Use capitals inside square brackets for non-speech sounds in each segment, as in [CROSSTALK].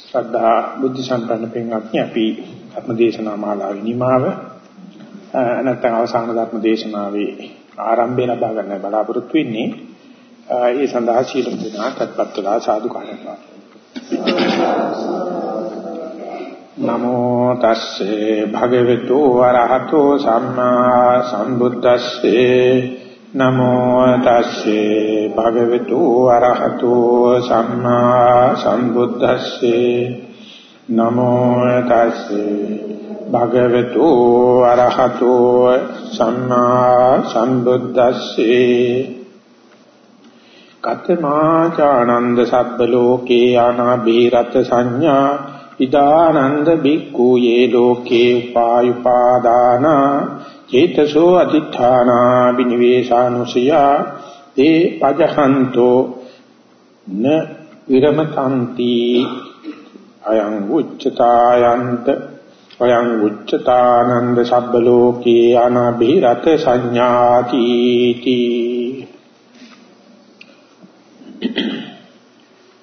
ශ්‍රද්ධා බුද්ධ සම්පන්න පින්වත්නි අපි ධර්ම දේශනා මාලාවේ නිමාව නැත්නම් අවසාන ධර්ම දේශනාවේ ආරම්භය ලබා ගන්න බලාපොරොත්තු වෙන්නේ ඒ සඳහා සීල දෙනා තත්පත් වෙලා සාදු කාරණා නමෝ තස්සේ භගවතු වරහතෝ සම්මා සම්බුද්දස්සේ නමෝ තස්සේ භගවතු අරහතෝ සම්මා සම්බුද්දස්සේ. නමෝ තස්සේ භගවතු අරහතෝ සම්මා සම්බුද්දස්සේ. කතමාචානන්ද සබ්බ ලෝකේ අනාබිරත සංඥා. ඉදානන්ද බික්ඛු යේ ලෝකේ උපායුපාදානා. චේතසෝ අතිඨානා බිනිවේෂානුසයා තේ පජහන්තෝ න විරමතಂತಿ අයං උච්චතායන්ත අයං උච්චතානන්ද සබ්බ ලෝකේ අනබිරත සංඥාති තී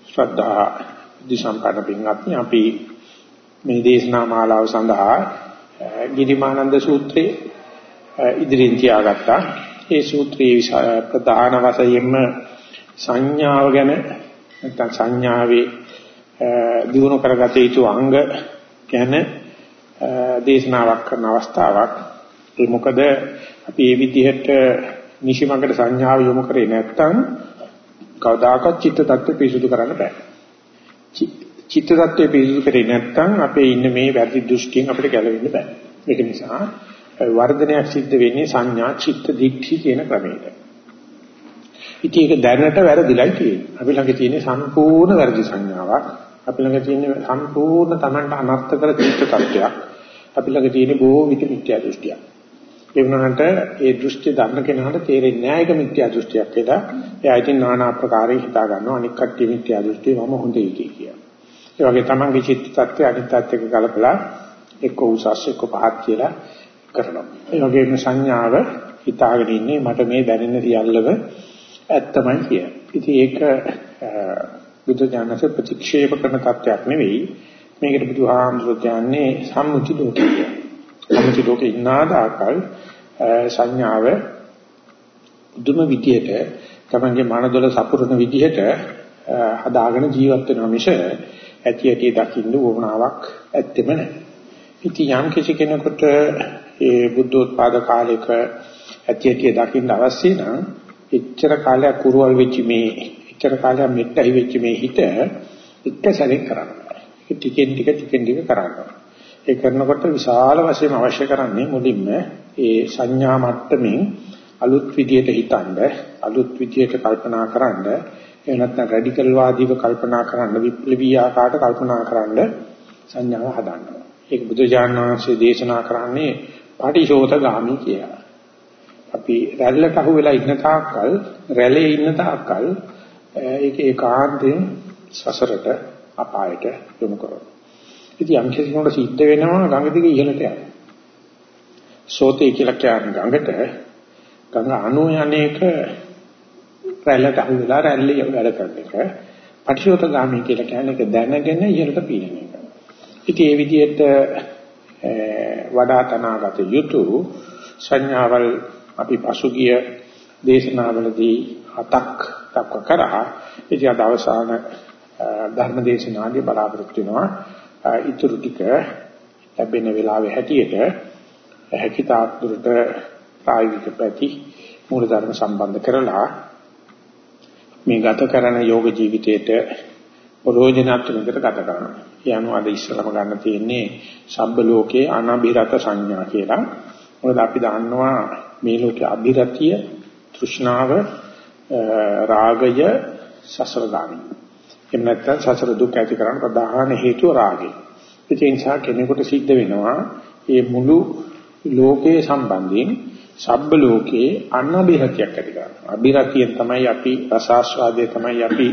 ශ්‍රද්ධා දිසම්පන්න පින්වත්නි අපි මේ දේශනා මාලාව සඳහා ගිරිමානන්ද සූත්‍රයේ ඉදිරියෙන් තියාගත්තා. ඒ සූත්‍රයේ ප්‍රධාන වශයෙන්ම සංඥාව ගැන නැත්නම් සංඥාවේ දිනු කරගත යුතු අංග ගැන දේශනාවක් කරන අවස්ථාවක්. ඒ මොකද අපි මේ විදිහට නිසිමකට සංඥාව යොමු කරේ නැත්නම් කවදාකවත් චිත්ත tattve පිරිසුදු කරන්න බෑ. චිත්ත tattve පිරිසුදු කරේ නැත්නම් අපේ ඉන්න මේ වැරදි දෘෂ්ටියෙන් අපිට ගැලවෙන්න බෑ. ඒක නිසා වර්ධනයක් සිද්ධ වෙන්නේ සංඥා චිත්ත දික්ඨි කියන ක්‍රමයට. ඉතින් ඒක දැනට වැරදිලා තියෙන්නේ. අපි ළඟ තියෙන සම්පූර්ණ වැරදි සංඥාවක්. අපි ළඟ තියෙන සම්පූර්ණ Tamanට අනර්ථ කර චිත්ත tattයක්. අපි ළඟ තියෙන බොහෝ විට මිත්‍යා දෘෂ්ටියක්. ඒ වුණාට ඒ දෘෂ්ටි ධර්ම කෙනාට තේරෙන්නේ නැහැ ඒක මිත්‍යා දෘෂ්ටියක් කියලා. එයා ඉතින් নানা ආකාරයෙන් හිතා ගන්නවා අනික් කට්ටිය මිත්‍යා දෘෂ්ටිය මම හොඳයි කියලා. ඒ වගේ තමන්ගේ චිත්ත tattය අනිත් tattයක කලපලා එක්ක උසස් එක්ක පහත් කියලා කරනවා. ඒ වගේම සංඥාව හිතාගෙන ඉන්නේ මට මේ දැනෙන සියල්ලම ඇත්තමයි කියලා. ඉතින් ඒක බුද්ධ ඥානස ප්‍රතික්ෂේප කරන තත්ත්වයක් නෙවෙයි. මේකට බුදුහාමුදුරුවෝ කියන්නේ සම්මුති ලෝකය. සම්මුති ලෝකේ ඉන්නාදාකල් සංඥාව දුම විදියට තමන්ගේ මනදොල සපුරන විදිහට හදාගෙන ජීවත් වෙනවා මිස ඇති ඇති දකින්න වුණාවක් ඇත්තෙම නැහැ. ඉතින් යම් කිසි කෙනෙකුට ඒ බුද්ධෝත්පාද කාලයක ඇති ඇති දකින්න අවශ්‍ය නම් එච්චර කාලයක් කුරුවල් වෙච්ච මේ එච්චර කාලයක් මෙට්ටයි වෙච්ච මේ හිත එක සැරේ කරන්න බෑ. ඒක ටිකෙන් ටික ටිකෙන් ටික කරන්න ඒ කරනකොට විශාල වශයෙන් අවශ්‍ය කරන්නේ මුලින්ම ඒ සංඥා මට්ටමින් අලුත් විදියට හිතනද අලුත් විදියට කල්පනා කරන්න එහෙම නැත්නම් රැඩිකල් වාදීව කල්පනා කරන්න විප්ලවීය ආකාරයට කල්පනා කරන්න සංඥාව හදන්න. ඒක බුදුජානක වහන්සේ දේශනා කරන්නේ පටිශෝතගාමි කියලා. අපි රැල්ලට අහු වෙලා ඉන්න තාක්කල් රැළේ ඉන්න තාක්කල් ඒක ඒකාන්තයෙන් සසරට අපායට යොමු කරනවා. ඉතින් යම් කෙනෙකුට සිද්ධ වෙනවා ගඟ දිගේ ඉහළට යන්න. සෝතේ කියලා කියන ගඟට ගඟ අණු යන්නේක රැල්ලට අහු වෙලා රැල්ලේ වැඩ කරන එක. පටිශෝතගාමි කියලා කියන්නේ ඒක දැනගෙන ඉහළට පීනන එක. ඉතින් ඒ විදිහට වඩා තනාගත යුතු සංඥාවල් අපි පසුගිය දේශනාවලදී හතක් දක්ව කරා. ඉතින් අද අවසාන ධර්ම දේශනාදී බලාපොරොත්තු වෙනවා. ඊටු ටික ලැබෙන වෙලාවේ හැටියට හැකිතාක් දුරට ප්‍රායෝගික පැති මූල ධර්ම සම්බන්ධ කරලා මේ ගත කරන යෝග ජීවිතයට ප්‍රයෝජනත්මකට ගත කරනවා. ඒ අනුව අද ඉස්සරම ගන්න තියෙන්නේ සබ්බ ලෝකේ අනබිරත සංඥා කියලා. මොකද අපි දන්නවා මේ ලෝකේ අබිරතිය, තෘෂ්ණාව, රාගය සසරගාමි. එහෙම නැත්නම් සසර දුක් ඇති කරන ප්‍රධාන හේතුව රාගය. ඒ නිසා කෙනෙකුට සිද්ධ වෙනවා මේ මුළු ලෝකයේ සම්බන්ධයෙන් සබ්බ ලෝකේ අනබිරතියක් ඇති කරනවා. අබිරතියෙන් තමයි අපි රසාස්වාදයේ තමයි අපි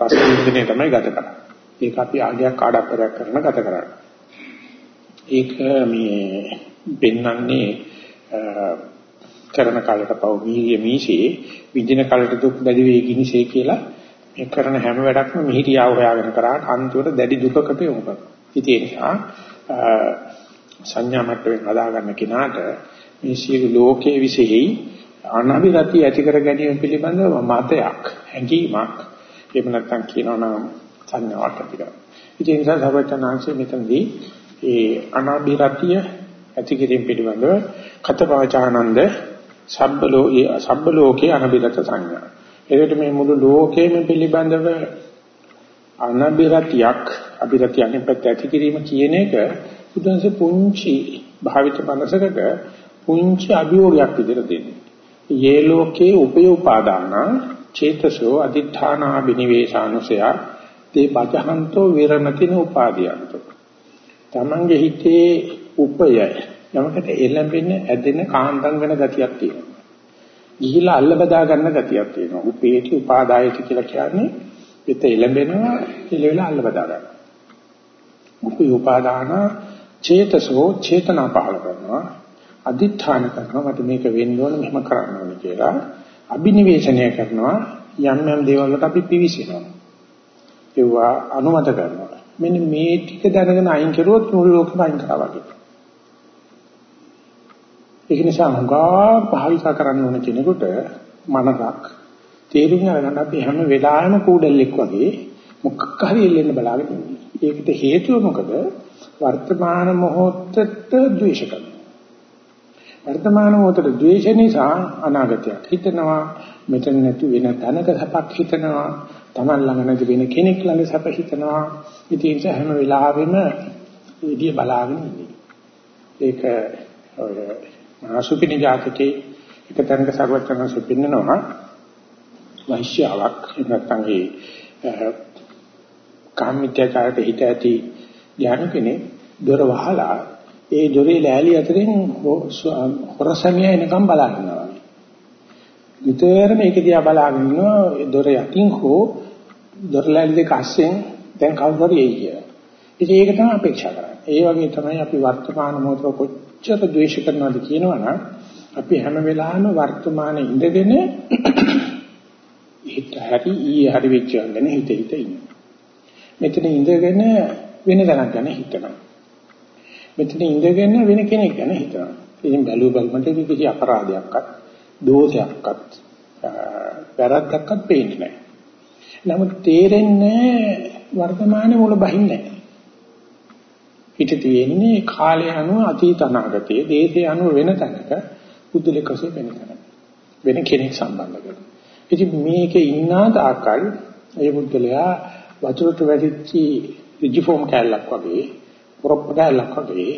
රස විඳිනේ තමයි ගත කරන්නේ. ඒක අපි ආගයක් ආඩම්බරයක් කරන ගත කරන්නේ. ඒක මේ පෙන්වන්නේ කරන කාලයට පව වීර්ය මීසේ විඳින කාලයට දුක් දැඩි වේගිනිසේ කියලා මේ කරන හැම වැඩක්ම මිහිරියාව හොයාගෙන කරාට අන්තිමට දැඩි දුකකට යොමු කරනවා. ඉතින් ඒ නිසා සංඥා මට්ටමින් හදා ගන්න කෙනාට මේ සියලු ලෝකයේ විසෙහි අනබිරති ඇති කර ගැනීම පිළිබඳව මතයක් හැඟීමක් එහෙම නැත්නම් කියනවා නම් සංඥාවක් ඇති කරගන්න. ඉතින් ඒ නිසා සර්වඥාන්සේ මෙතනදී ඒ අනබිරතිය ඇති කිරීම පිළිබඳව කතපවචානන්ද සබ්බලෝ සබ්බලෝකේ අනබිරත සංඥා. ඒකට මේ මුළු ලෝකෙම පිළිබඳව අනබිරතියක් අබිරතියකින් පැත්ත ඇති කිරීම කියන එක බුදුන්සේ පුංචි භාවිත මනසකට පුංචි අභියෝගයක් විදිහට දෙන්නේ. යේ ලෝකේ උපය උපාදාන චේතසෝ අදිඨානා බිනිවේෂානුසය තේ බජහන්තෝ විරමතින උපාදීයන්තෝ. තමන්ගේ හිතේ උපය යමකට එළඹෙන ඇදෙන කාන්දම් වෙන ගතියක් තියෙනවා. ගිහිලා අල්ල බදා ගන්න ගතියක් තියෙනවා. උපේටි උපාදායති කියලා කියන්නේ පිට එළඹෙනවා ඉලෙලා අල්ල බදා ගන්න. උපේ උපාදාන චේතසෝ චේතනා පහල කරනවා. අදිඨාන කරනවා මට මේක වෙන්න ඕන මෙහෙම කරන්න ඕන කියලා. අබිනිවේෂණය කරනවා යම් යම් දේවල් වලට අපි පිවිසෙනවා. ඒවා අනුමත කරනවා. මෙන්න මේ ටික දැනගෙන අයින් කරුවොත් මුළු ලෝකෙම අයින් කරා වගේ. ඒක නිසා හුඟා භාවිතා කරන්න ඕන කෙනෙකුට මනසක් තේරුම් ගන්න අපි හැම වෙලාවෙම කූඩල්ලෙක් වගේ මොකක් හරි එල්ලෙන්න බලාගෙන ඉන්නේ. ඒකට හේතුව මොකද? වර්තමාන මොහොතට ද්වේෂ කරනවා. වර්තමාන මොහොතට ද්වේෂ නිසා අනාගතයක් හිතනවා. මෙතන නැති වෙන තැනක සපක් හිතනවා. Taman ළඟ නැති වෙන කෙනෙක් ළඟ සප හිතනවා. ඉතින් හැම වෙලාවෙම ඉදිය බලාගෙන ඉන්නේ. ඒක මහසුපිනි ජාතකේ එක තැනක සර්වඥාන්සේ පෙන්නනවා. වෛශ්‍යාවක් නැත්නම් ඒ කාමිත්‍යකාරට හිත ඇති ඥාන කෙනෙක් දොර වහලා ඒ දොරේ ලෑලි අතරින් හොරසමිය එනකම් බලනවා. විතර මේක දිහා බලාගෙන ඉන්නවා දොර යටින් හෝ දොර ලෑලි දෙක අස්සෙන් දැන් කවුරු හරි එයි කියලා. ඉතින් ඒක තමයි අපේක්ෂා කරන්නේ. ඒ වගේ තමයි අපි වර්තමාන මොහොතේ කොච්චර ද්වේෂ කරනවද කියනවනම් අපි හැම වෙලාවෙම වර්තමානයේ ඉඳගෙන හිත හරි ඊයේ හරි වෙච්ච ගැන හිත හිත ඉන්නවා. මෙතන ඉඳගෙන වෙන දැනක් ගැන හිතනවා. මෙතන ඉඳගෙන වෙන කෙනෙක් ගැන හිතනවා. ඉතින් බැලුව බලමට කිසි අපරාධයක්වත් දෝෂයක්වත් වැරද්දක්වත් පේන්නේ නැහැ. නමුත් තේරෙන්නේ වර්තමානයේ මුල බහින්නේ නැහැ. හිත තියෙන්නේ කාලය අනුව අතීත අනාගතයේ දේශය අනුව වෙන තැනක පුදුලකසේ වෙන තැනක වෙන කෙනෙක් සම්බන්ධ කරගන්න. ඉතින් මේකේ ඉන්නා තාකල් ඒ පුද්ගලයා වතුරට වැටිච්ච රිජිෆෝම් කැලලක් වගේ පොරොප්ප කැලලක් වගේ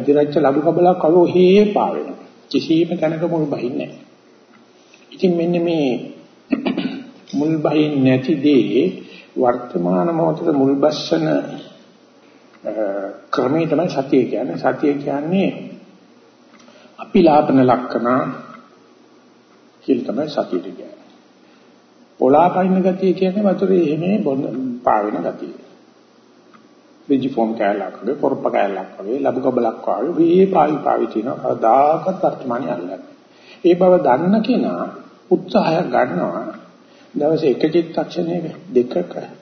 දිරච්ච ලබු කබලක් වගේ හේ පාවෙනවා. කිසිම තැනක මුල් බහින්නේ නැහැ. ඉතින් මෙන්න මේ [CLEARS THROAT] මුල් බහින්නේ නැති දේ වර්තමාන මොහොතේ මුල් බස්සන ක්‍රමයේ තමයි සතිය කියන්නේ. සතිය කියන්නේ අපිලාපන ලක්ෂණ කියලා තමයි සතියට කියන්නේ. පොලාපයින් ගතිය කියන්නේ වතුරේ එහෙමේ බොන්න පාවෙන ගතිය. රිජි ෆෝම් කැලක් වගේ පොරොප්ප කැලක් වගේ ලබු කබලක් වගේ මේ පාවි පාවි තියෙනවා. කවදාකවත් වර්තමානයේ අල්ලන්නේ. ඒ බව දන්න කෙනා උත්සාහයක් ගන්නවා. දවසේ එක චිත්තක්ෂණයක දෙකක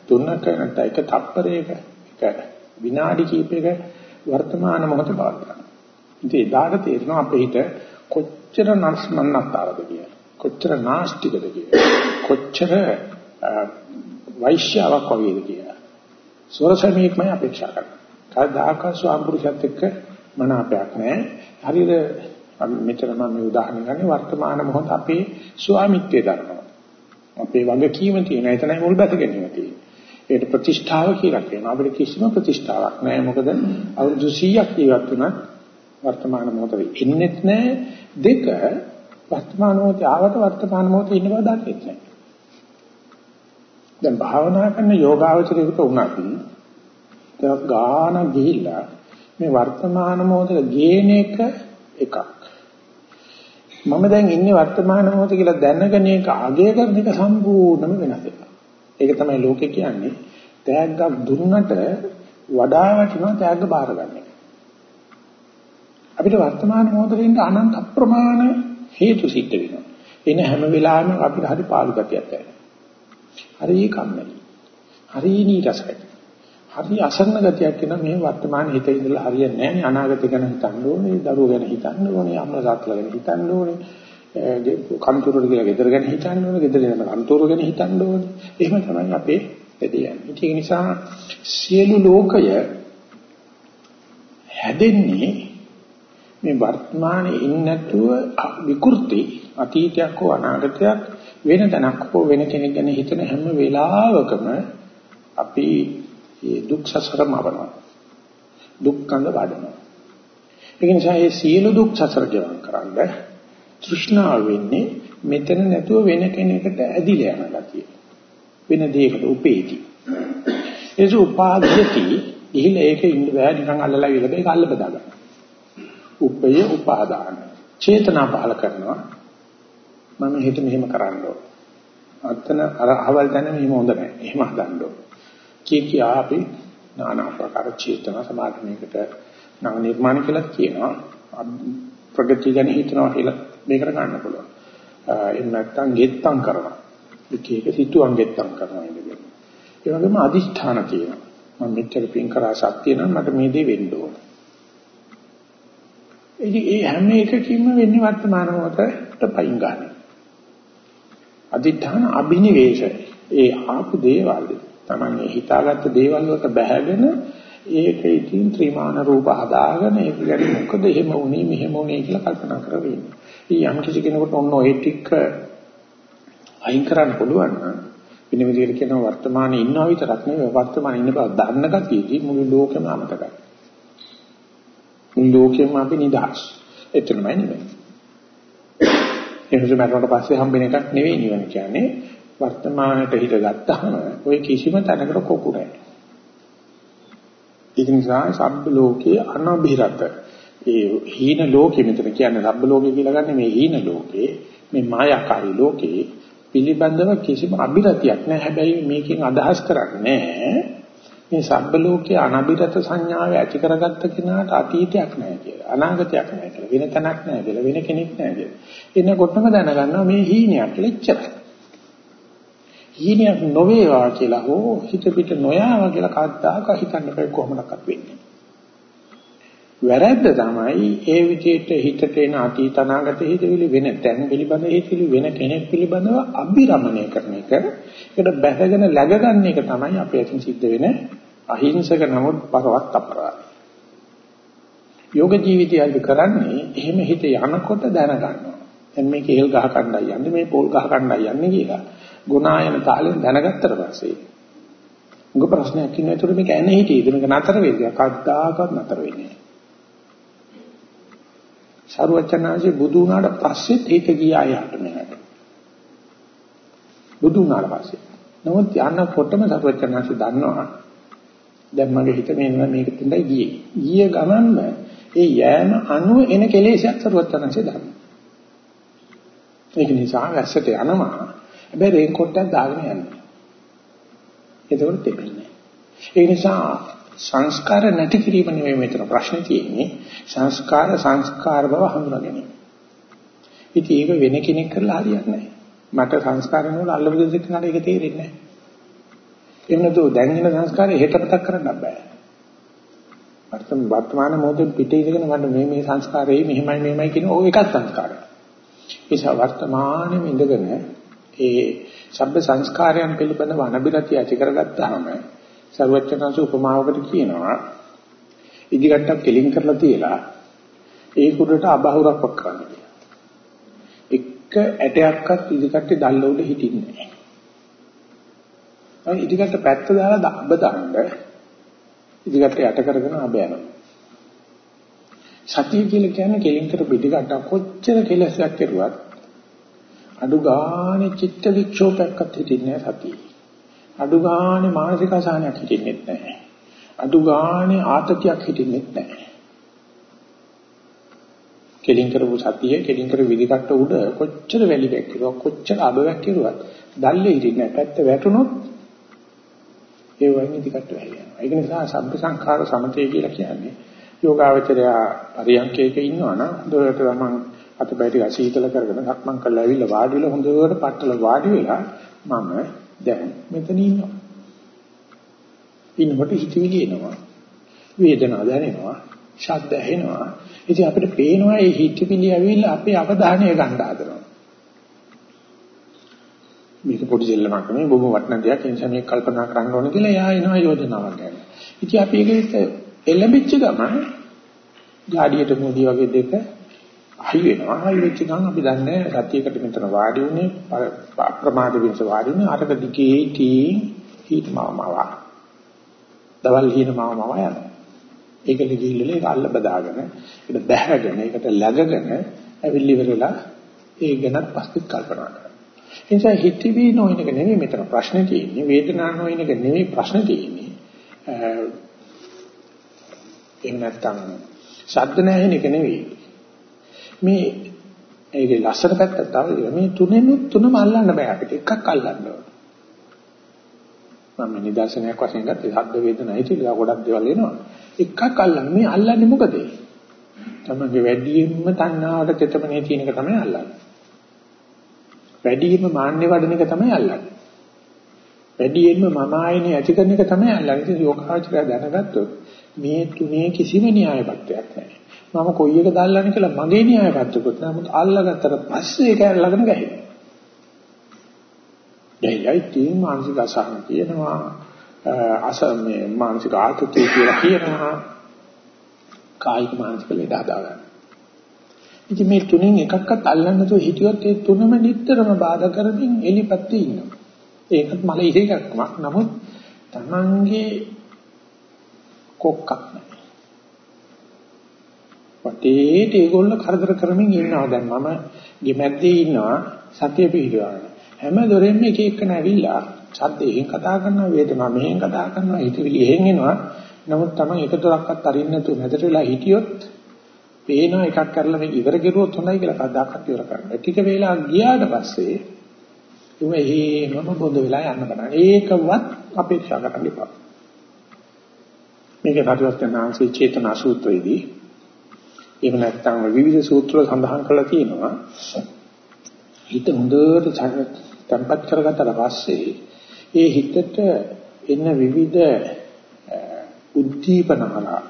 තුනක නැත්නම් එක තප්පරයක එක විනාඩි කිහිපයක වර්තමාන මොහොත බලන්න. ඉතින් එදාට තේරෙනවා අපේ හිත කොච්චර නස්මන්නක්තාවද කියලා. කොච්චර නාස්තිකද කියලා. කොච්චර වෛශ්‍යාවක් වගේද කියලා. සෝරසමීක්මයි අපේක්ෂා කරනවා. කවදාක ස්වාම්පුරුෂයත් එක්ක මනාපයක් නැහැ. හරියට මෙතන මම මේ උදාහරණ ගන්නේ වර්තමාන මොහොත අපේ ස්වාමිත්වයේ දරනවා. අපේ වගකීම තියෙන. එතනයි මුල් බැස ගැනීම තියෙන්නේ. ඒකට ප්‍රතිෂ්ඨාව කියලා කියනවා. අපිට කිසිම ප්‍රතිෂ්ඨාවක් නැහැ. මොකද අවුරුදු 100ක් ජීවත් වුණත් වර්තමාන මොහොතේ ඉන්නෙත් නැහැ. දෙක වර්තමාන මොහොතේ ආවට වර්තමාන මොහොතේ ඉන්න බව දන්නේ නැහැ. දැන් භාවනා කරන යෝගාවචරයකට උනත් ඒක ගාන ගිහිල්ලා මේ වර්තමාන මොහොතේ ගේන එක එකක්. මම දැන් ඉන්නේ වර්තමාන මොහොත කියලා දැනගෙන ඒක අගය කරන එක සම්පූර්ණයෙන්ම වෙනස් එකක්. ඒක තමයි ලෝකේ කියන්නේ තෑග්ගක් දුන්නට වඩා වටිනවා තෑග්ග බාර ගන්න එක. අපිට වර්තමාන මොහොතේ ඉන්න අනන්ත අප්‍රමාණ හේතු සිද්ධ වෙනවා. එන හැම වෙලාවෙම අපිට හරි පාළු ගතියක් ඇති. හරි කම්මැලි. හරි නීරසයි. හරි අසන්න ගතියක් වෙන මේ වර්තමාන හිත ඉඳලා හරියන්නේ නැහැ නේ අනාගතය ගැන හිතන්න ඕනේ, දරුවෝ ගැන හිතන්න ඕනේ, අම්මලා තාත්තලා ගැන හිතන්න ඕනේ. කන්තෝරට කියලා ගෙදර ගැන හිතන්න ඕනේ, ගෙදර යන කන්තෝර ගැන හිතන්න ඕනේ. එහෙම තමයි අපේ වැඩේ යන්නේ. ඒ නිසා සියලු ලෝකය හැදෙන්නේ මේ වර්තමානයේ ඉන්නතුව විකෘති අතීතයක් හෝ අනාගතයක් වෙන තැනක් හෝ වෙන කෙනෙක් ගැන හිතන හැම වෙලාවකම අපි මේ දුක් සසරම අවනවා දුක් කඳ වඩනවා ඒ නිසා මේ සියලු දුක් සසර ගෙවන් කරන්න තෘෂ්ණාව වෙන්නේ මෙතන නැතුව වෙන කෙනෙකුට ඇදිලා යන ගතිය වෙන දෙයකට උපේති ඒක උපාදීති ගිහිල්ලා ඒක ඉන්න බෑ නිකන් අල්ලලා ඉවල මේක අල්ල බදා ගන්න. උපය උපාදාන. චේතනා පහල කරනවා. මම හිත මෙහෙම කරන්න ඕන. අත්තන අර අවල් දැන මෙහෙම හොඳ නැහැ. එහෙම හදන්න ඕන. කී කියා අපි নানা ආකාර චේතනා සමාධියකට නම් නිර්මාණ කියලා කියනවා. ප්‍රගති ගැන හිතනවා කියලා මේකට ගන්න පුළුවන්. එහෙම නැත්නම් ගෙත්තම් කරනවා. එක එක සිතුවම් ගෙත්තම් කරනවා ඉන්නේ. ඒ වගේම අදිෂ්ඨාන තියෙනවා. මම මෙච්චර පින් කරා සත්‍ය නම් මට මේ දේ වෙන්න ඕන. ඉතින් ඒ හැම එකකින්ම වෙන්නේ වර්තමාන මොහොතට පයින් ගන්න. අදිඨාන අභිනිවේෂය. ඒ ආපු දේවල් තමයි හිතාගත්ත දේවල් වලට බැහැගෙන ඒක ඉතින් ත්‍රිමාන රූප හදාගෙන ඒක ගැන මොකද එහෙම වුනේ මෙහෙම වුනේ කියලා කල්පනා කරගෙන. ඉතින් යම් කිසි කෙනෙකුට ඔන්න ඔය ටික අයින් කරන්න පුළුවන් නම් වෙන විදිහට කියනවා වර්තමානයේ ඉන්නවා විතරක් නෙවෙයි වර්තමානයේ ඉන්න බව දන්න ගතියදී මුළු ලෝකෙම අමතකයි. මුළු ලෝකෙම අපි නිදහස්. එතනමයි නෙවෙයි. එහෙනම් මරණයට පස්සේ හම්බෙන එකක් නෙවෙයි නිවන කියන්නේ වර්තමානයට හිත ගත්තාම ඔය කිසිම තැනකට කොකු නැහැ. ඒක නිසා සබ්බ ලෝකයේ අනබිරත ඒ හීන ලෝකෙ මෙතන කියන්නේ සබ්බ ලෝකේ කියලා ගන්න මේ හීන ලෝකේ මේ මායාකාරී ලෝකේ පිළිබඳව කිසිම අභිරතියක් නැහැ. හැබැයි මේකෙන් අදහස් කරන්නේ මේ සබ්බ ලෝකයේ අනබිරත සංඥාව ඇති කරගත්ත කෙනාට අතීතයක් නැහැ කියලා. අනාගතයක් නැහැ කියලා. වෙන තැනක් නැහැ කියලා. වෙන කෙනෙක් නැහැ කියලා. එනකොටම දැනගන්නවා මේ හීනයක් ලෙච්චරයි. හීනයක් නොවේවා කියලා හෝ හිත පිට නොයාවා කියලා කද්දාක හිතන්න බෑ කොහොමදක්වත් වෙන්නේ. වැරද්ද තමයි ඒ විදිහට හිතට එන අතීත අනාගත හිතවිලි වෙන තැන් පිළිබඳ හිතවිලි වෙන කෙනෙක් පිළිබඳව අභිරමණය කරන එක. ඒකට බැහැගෙන läගගන්න එක තමයි අපේ අතින් සිද්ධ වෙන අහිංසක නමුත් පරවත් අපරාධ. යෝග ජීවිතය අපි කරන්නේ එහෙම හිත යනකොට දැනගන්නවා. දැන් මේක හේල් ගහ කණ්ඩායි යන්නේ මේ පොල් ගහ කණ්ඩායි යන්නේ කියලා. ගුණායන තාලෙන් දැනගත්තට පස්සේ උග ප්‍රශ්නයක් ඉන්න ඒතර මේක ඇනේ හිටියේද මේක නතර වෙයිද? කද්දාකවත් නතර වෙන්නේ නැහැ. සරුවචනාංශේ බුදු වුණාට පස්සෙත් හිත ගියා යට මෙහාට. බුදු වුණාට පස්සේ. නමුත් යන්නකොටම සරුවචනාංශේ දන්නවා දැන් මගේ හිත මෙන්න මේක තුඳයි ගියේ. ගිය ගමන්ම ඒ යෑම අනුව එන කෙලෙසයක් සරුවචනාංශේ දන්නවා. ඒක නිසා වැස්සට යනවා. හැබැයි රේන් කොටයක් දාගෙන යනවා. ඒකවල තෙපෙන්නේ. ඒ නිසා සංස්කාර නැති කිරීම නෙවෙයි මෙතන ප්‍රශ්නේ තියෙන්නේ සංස්කාර සංස්කාර බව හඳුනා ගැනීම. ඉතින් ඒක වෙන කෙනෙක් කරලා හරියන්නේ නැහැ. මට සංස්කාරන වල අල්ලපු දෙයක් නට ඒක තේරෙන්නේ නැහැ. එහෙම නැතු දැන් ඉන්න සංස්කාරය හෙටපතක් කරන්න බෑ. වර්තම වර්තමාන මොහොතේ පිටේ ඉඳගෙන මට මේ මේ සංස්කාරේ මෙහෙමයි මෙහෙමයි කියන ඕක එකක් සංස්කාරයක්. ඒ වර්තමානයේ ඉඳගෙන ඒ සබ්බ සංස්කාරයන් පිළිබඳව අනබිරතිය ඇති කරගත්තාම සර්වචනංශ උපමාවකට කියනවා ඉදිකට්ටක් කෙලින් කරලා තියලා ඒ කුඩට අබහුරක් වක් කරන්න කියලා. එක ඇටයක්වත් ඉදිකට්ටේ දැල්ල උඩ හිටින්නේ නැහැ. අයි ඉදිකට පැත්ත දාලා දබ්බ දාන්න ඉදිකට යට කරගෙන අබ යනවා. සතිය කියලා කියන්නේ කෙලින් කර පිටිකට කොච්චර කෙලසක් කෙරුවත් අඩු ගානේ චිත්ත වික්ෂෝපයක්වත් හිටින්නේ නැහැ සතියේ. අඩු ගානේ මානසික අසහනයක් හිටින්නේ නැහැ. අඩු ගානේ ආතතියක් හිටින්නේ නැහැ. කෙලින් කරපු සතිය කෙලින් කර විදිකට උඩ කොච්චර වැලි වැක්කිරුවා කොච්චර අබවැක් කිරුවත් දැල්ලේ හිටින්නේ නැහැ. පැත්ත වැටුනොත් ඒ වයින් ඉදිකට වැහිලා. ඒක නිසා සබ්බ සංඛාර සමතේ කියලා කියන්නේ යෝගාවචරය පරියන්කේක ඉන්නවනම් හොඳට තමන් අතපය ටික සීතල කරගෙන සක්මන් කරලා ඇවිල්ලා වාඩි වෙලා හොඳට පట్టල වාඩි වෙලා මම දැන් මෙතන ඉන්නවා. ඉන්නකොට හිතවිලි එනවා. වේදනාව දැනෙනවා. ශබ්ද ඇහෙනවා. ඉතින් අපිට පේනවා මේ හිතවිලි ඇවිල්ලා අපේ අවධානය ගන්න හදනවා. මේක පොඩි දෙල්ලමක් නෙමෙයි බොහොම වටිනා දෙයක්. ඒ නිසා මේක කල්පනා කරන්න ඕන කියලා එයා එනවා යෝජනාවක් ගැන. ඉතින් අපි ඒකෙත් එළඹිච්ච ගමන් ගාඩියට මොඩි වගේ දෙක අහි වෙනවා. අහි වෙච්ච ගමන් අපි දන්නේ සතියකට මෙතන වාඩි උනේ අප්‍රමාද වෙනස වාඩි උනේ අරක දිගේ තී හීත මාමවා. දවල් හීන මාමවා යනවා. ඒක ගිහිල්ලා ඒක අල්ල බදාගෙන ඒක බැහැගෙන ඒකට läගගෙන ඇවිල්ලි වෙරලා ඒ ගැන පස්තිත් කල්පනා කරනවා. ඒ නිසා හිතවි නොවන එක නෙමෙයි මෙතන ප්‍රශ්නේ තියෙන්නේ වේදනාව නොවන එක නෙමෙයි ප්‍රශ්නේ තියෙන්නේ. එහෙම නැත්නම් ශබ්ද නැහෙන එක නෙවෙයි. මේ ඒකේ ලස්සන පැත්තක් තමයි මේ තුනෙම තුනම අල්ලන්න බෑ අපිට එකක් අල්ලන්න ඕන. මම නිදර්ශනයක් වශයෙන් ගත්තේ ශබ්ද වේදනා හිතේලා ගොඩක් දේවල් එනවා. එකක් අල්ලන්න මේ අල්ලන්නේ මොකද? තමයි වැඩියෙන්ම තණ්හාවට තෙතමනේ තියෙන එක තමයි අල්ලන්නේ. වැඩියෙන්ම මාන්නේ වඩන එක තමයි අල්ලන්නේ. වැඩියෙන්ම මම ආයනේ ඇති කරන එක තමයි අල්ලන්නේ. ඉතින් යෝගාචරය දැනගත්තොත් මේ තුනේ කිසිම න්‍යායපත්‍යක් නැහැ. මම කොයි එක දාලානේ කියලා මගේ න්‍යාය පත්‍රකුත් නමුත් අල්ලගත්තට පස්සේ ඒක අල්ලගෙන ගහනවා. දෙයයි තීන් මානසික අසහන කියනවා අසම මානසික ආතතිය කියලා කියනවා කායික මානසික ලෙඩ හදාගන්න. ඉතින් මේ තුනෙන් එකක්වත් අල්ලන්න නැතුව හිටියොත් ඒ තුනම නිටතරම බාධා කරමින් එලිපැත්තේ ඉන්නවා. ඒකත් මල ඉහිගක්මක්. නමුත් Tamange කොක්කක් නෑ. වටේට ඒගොල්ල කරදර කරමින් ඉන්නවා. දැන් මම ගෙමැද්දේ ඉන්නවා සතිය පිළිගන්න. හැම දොරෙන්ම එක එක නැවිලා සද්දයෙන් කතා කරනවා වේදනාව මෙහෙන් කතා කරනවා හිතවිලි එහෙන් එනවා. නමුත් තමයි එක දොරක්වත් අරින්න නැතුව නැදට වෙලා හිටියොත් පේනවා එකක් කරලා මේක ඉවර කෙරුවොත් හොඳයි කියලා කද්දාකත් ඉවර කරනවා. ටික වේලා ගියාට පස්සේ උම එහෙමම බොඳ වෙලා යන්න බලන්න. ඒකවත් අපේක්ෂා කරන්න එපා. මේක සාරවත්නාංශයේ චේතනා සූත්‍රයේදී එහෙම නැත්නම් විවිධ සූත්‍ර සඳහන් කරලා තියෙනවා. හිත හොඳට තැම්පත් කරගත්තට පස්සේ ඒ හිතට එන විවිධ උද්දීපන හරහා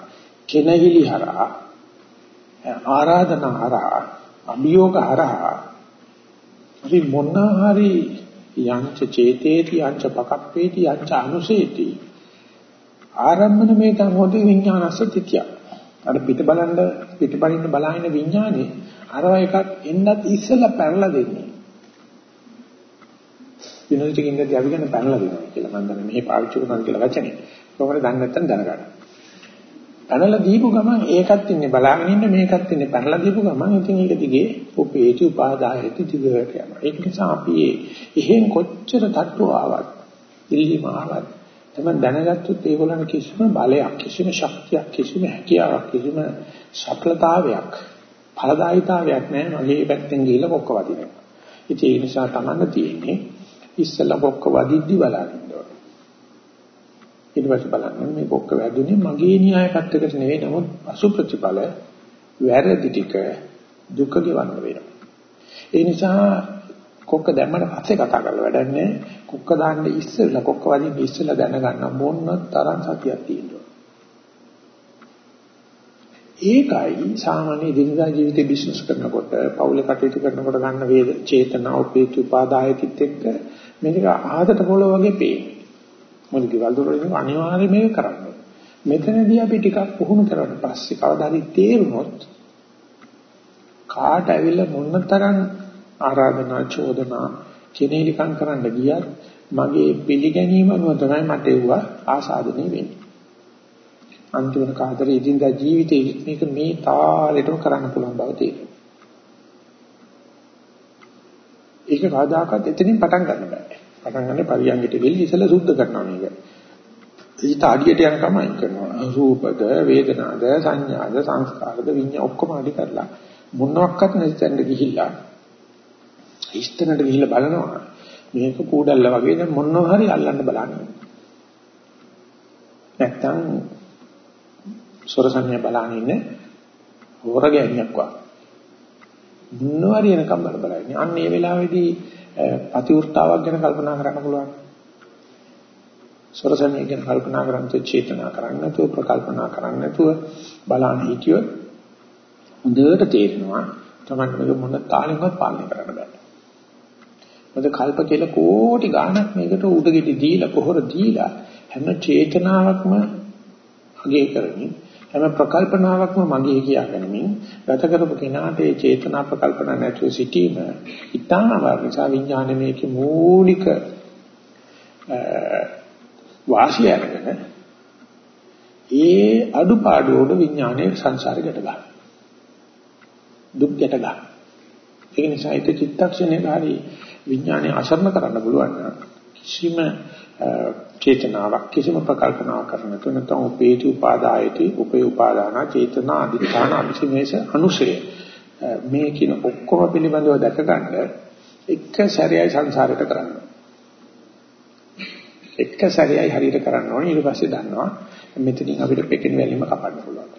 කෙනහිලි හරහා ආරාධනා හරහා අභියෝග හරහා අපි මොන හරි යංච චේතේති යංච පකප්පේති යංච අනුසේති ආරම්භන මේ තමයි විඥානස්ස තිතිය අර පිට බලන්න පිට බලින්න බලහින විඥානේ අරව එකක් එන්නත් ඉස්සෙල්ලා පැනලා දෙන්නේ. විනෝදිතකින් ඉඳි අපි කියන පැනලා දෙනවා කියලා මම දන්නේ. මෙහි පාවිච්චි කරනවා කියලා වචනේ. කොහොමද දන්නේ නැත්නම් දැනගන්න. පැනලා දීපු ගමන් ඒකත් ඉන්නේ බලාගෙන ඉන්න මේකත් ඉන්නේ. පැනලා දීපු ගමන් ඉතින් ඒක දිගේ උපේටි උපාදායති දිගට යනවා. ඒක නිසා අපි එහෙන් කොච්චර තට්ටු ආවත් ඉල්ලීම ආවත් තමයි දැනගත්තොත් ඒගොල්ලන් කිසිම බලයක් කිසිම ශක්තියක් කිසිම හැකියාවක් කිසිම සඵලතාවයක් ඵලදායිතාවයක් නැහැ මගේ පැත්තෙන් ගිහිල්ලා කොක්ක වදිනවා ඉතින් ඒ නිසා තමන්න තියෙන්නේ ඉස්සලා කොක්ක වදිද්දි බලන්න ඊට පස්සේ බලන්න මේ බොක්ක වැදුනේ මගේ න්‍යාය පැත්තකට නෙවෙයි නමුත් අසු ප්‍රතිඵල වැරදි ටික දුක ගෙවන්න වෙනවා. ඒ නිසා කොක්ක දැම්මට පස්සේ කතා කරලා වැඩන්නේ කොක්ක දාන්න ඉස්සෙල්ලා කොක්ක වදින්න ඉස්සෙල්ලා දැනගන්න මොන තරම් සතියක් තියෙනවා. ඒකයි සාමාන්‍ය දිනදා ජීවිතේ බිස්නස් කරනකොට පවුල කටයුතු කරනකොට ගන්න වේද චේතනා උපේතු උපාදායකිට එක්ක මේක ආහතට පොළොව වගේ පේනවා. මොකද ගෙවල් දොරවල් අනිවාර්යයෙන් මේක කරන්න ඕනේ. මෙතනදී අපි ටිකක් පුහුණු කරලා පස්සේ කවදා හරි තේරුනොත් කාට ඇවිල්ලා මොනතරම් ආරාධනා චෝදනා කෙනෙලිකම් කරන්න ගියත් මගේ පිළිගැනීම අනුව තමයි මට ඒව ආසාදනය වෙන්නේ. අන්තිම කාදර ඉදින්දා ජීවිතේ මේක මේ තාලෙටම කරන්න පුළුවන් බව තේරෙනවා. ඒක කවදාකවත් එතනින් පටන් ගන්න බෑ. පටන් ගන්න පරියංගිට වෙලි ඉසලා සුද්ධ කරනවා මේක. ඊට අඩියට යනකම අයින් කරනවා. රූපද, වේදනාද, සංඥාද, සංස්කාරද, විඤ්ඤා ඔක්කොම අඩි කරලා මොනක්වත් නැති තැනට ගිහිල්ලා ඉස්තනට ගිහිල්ලා බලනවා. මේක කූඩල්ල වගේ දැන් මොනවා හරි අල්ලන්න බලන්නේ. නැත්තම් සොරසන්‍ය බලන ඉන්නේ හොරගෑනියක් වගේ. මොනවා හරි එනකම් බල බල ඉන්නේ. අන්න ඒ වෙලාවේදී ප්‍රතිවෘත්තාවක් ගැන කල්පනා කරන්න පුළුවන්. සොරසමය ගැන කල්පනා කරන්නේ චේතනා කරන්නේ නැතුව ප්‍රකල්පනා කරන්නේ නැතුව බලන්න හිටියොත් හොඳට තේරෙනවා තමයි මේක මොන තාලෙන්වත් පාලනය කරන්න බෑ. මොකද කල්ප කියලා කෝටි ගාණක් මේකට උඩගෙඩි දීලා පොහොර දීලා හැම චේතනාවක්ම අගේ කරමින් හැම ප්‍රකල්පනාවක්ම මගේ කියා ගනිමින් ගත කරපු කෙනාට ඒ චේතනා ප්‍රකල්පන නැතුව සිටීම ඊටාම නිසා විඥාන මේකේ මූලික වාසිය අරගෙන ඒ අඩුපාඩුවෝட විඥානයේ සංසාරයට ගන්න. දුක්කට ගන්න. ඒ නිසා ඒක චිත්තක්ෂණේ හරි විඥානය අසරණ කරන්න පුළුවන් නම් කිසිම චේතනාවක් කිසිම ප්‍රකල්පනාවක් කරන්න නැත්නම් උපේති උපාදායති උපේ උපාදාන චේතනා අධිඨාන අභිසමේෂ අනුසය මේ කියන ඔක්කොම පිළිබඳව දැක ගන්න එක සැරේයි සංසාරයට කරන්න. එක සැරේයි හරියට කරන්න ඕනේ ඊට පස්සේ දන්නවා මෙතනින් අපිට පෙකින් වැලීම කපන්න පුළුවන් කියලා.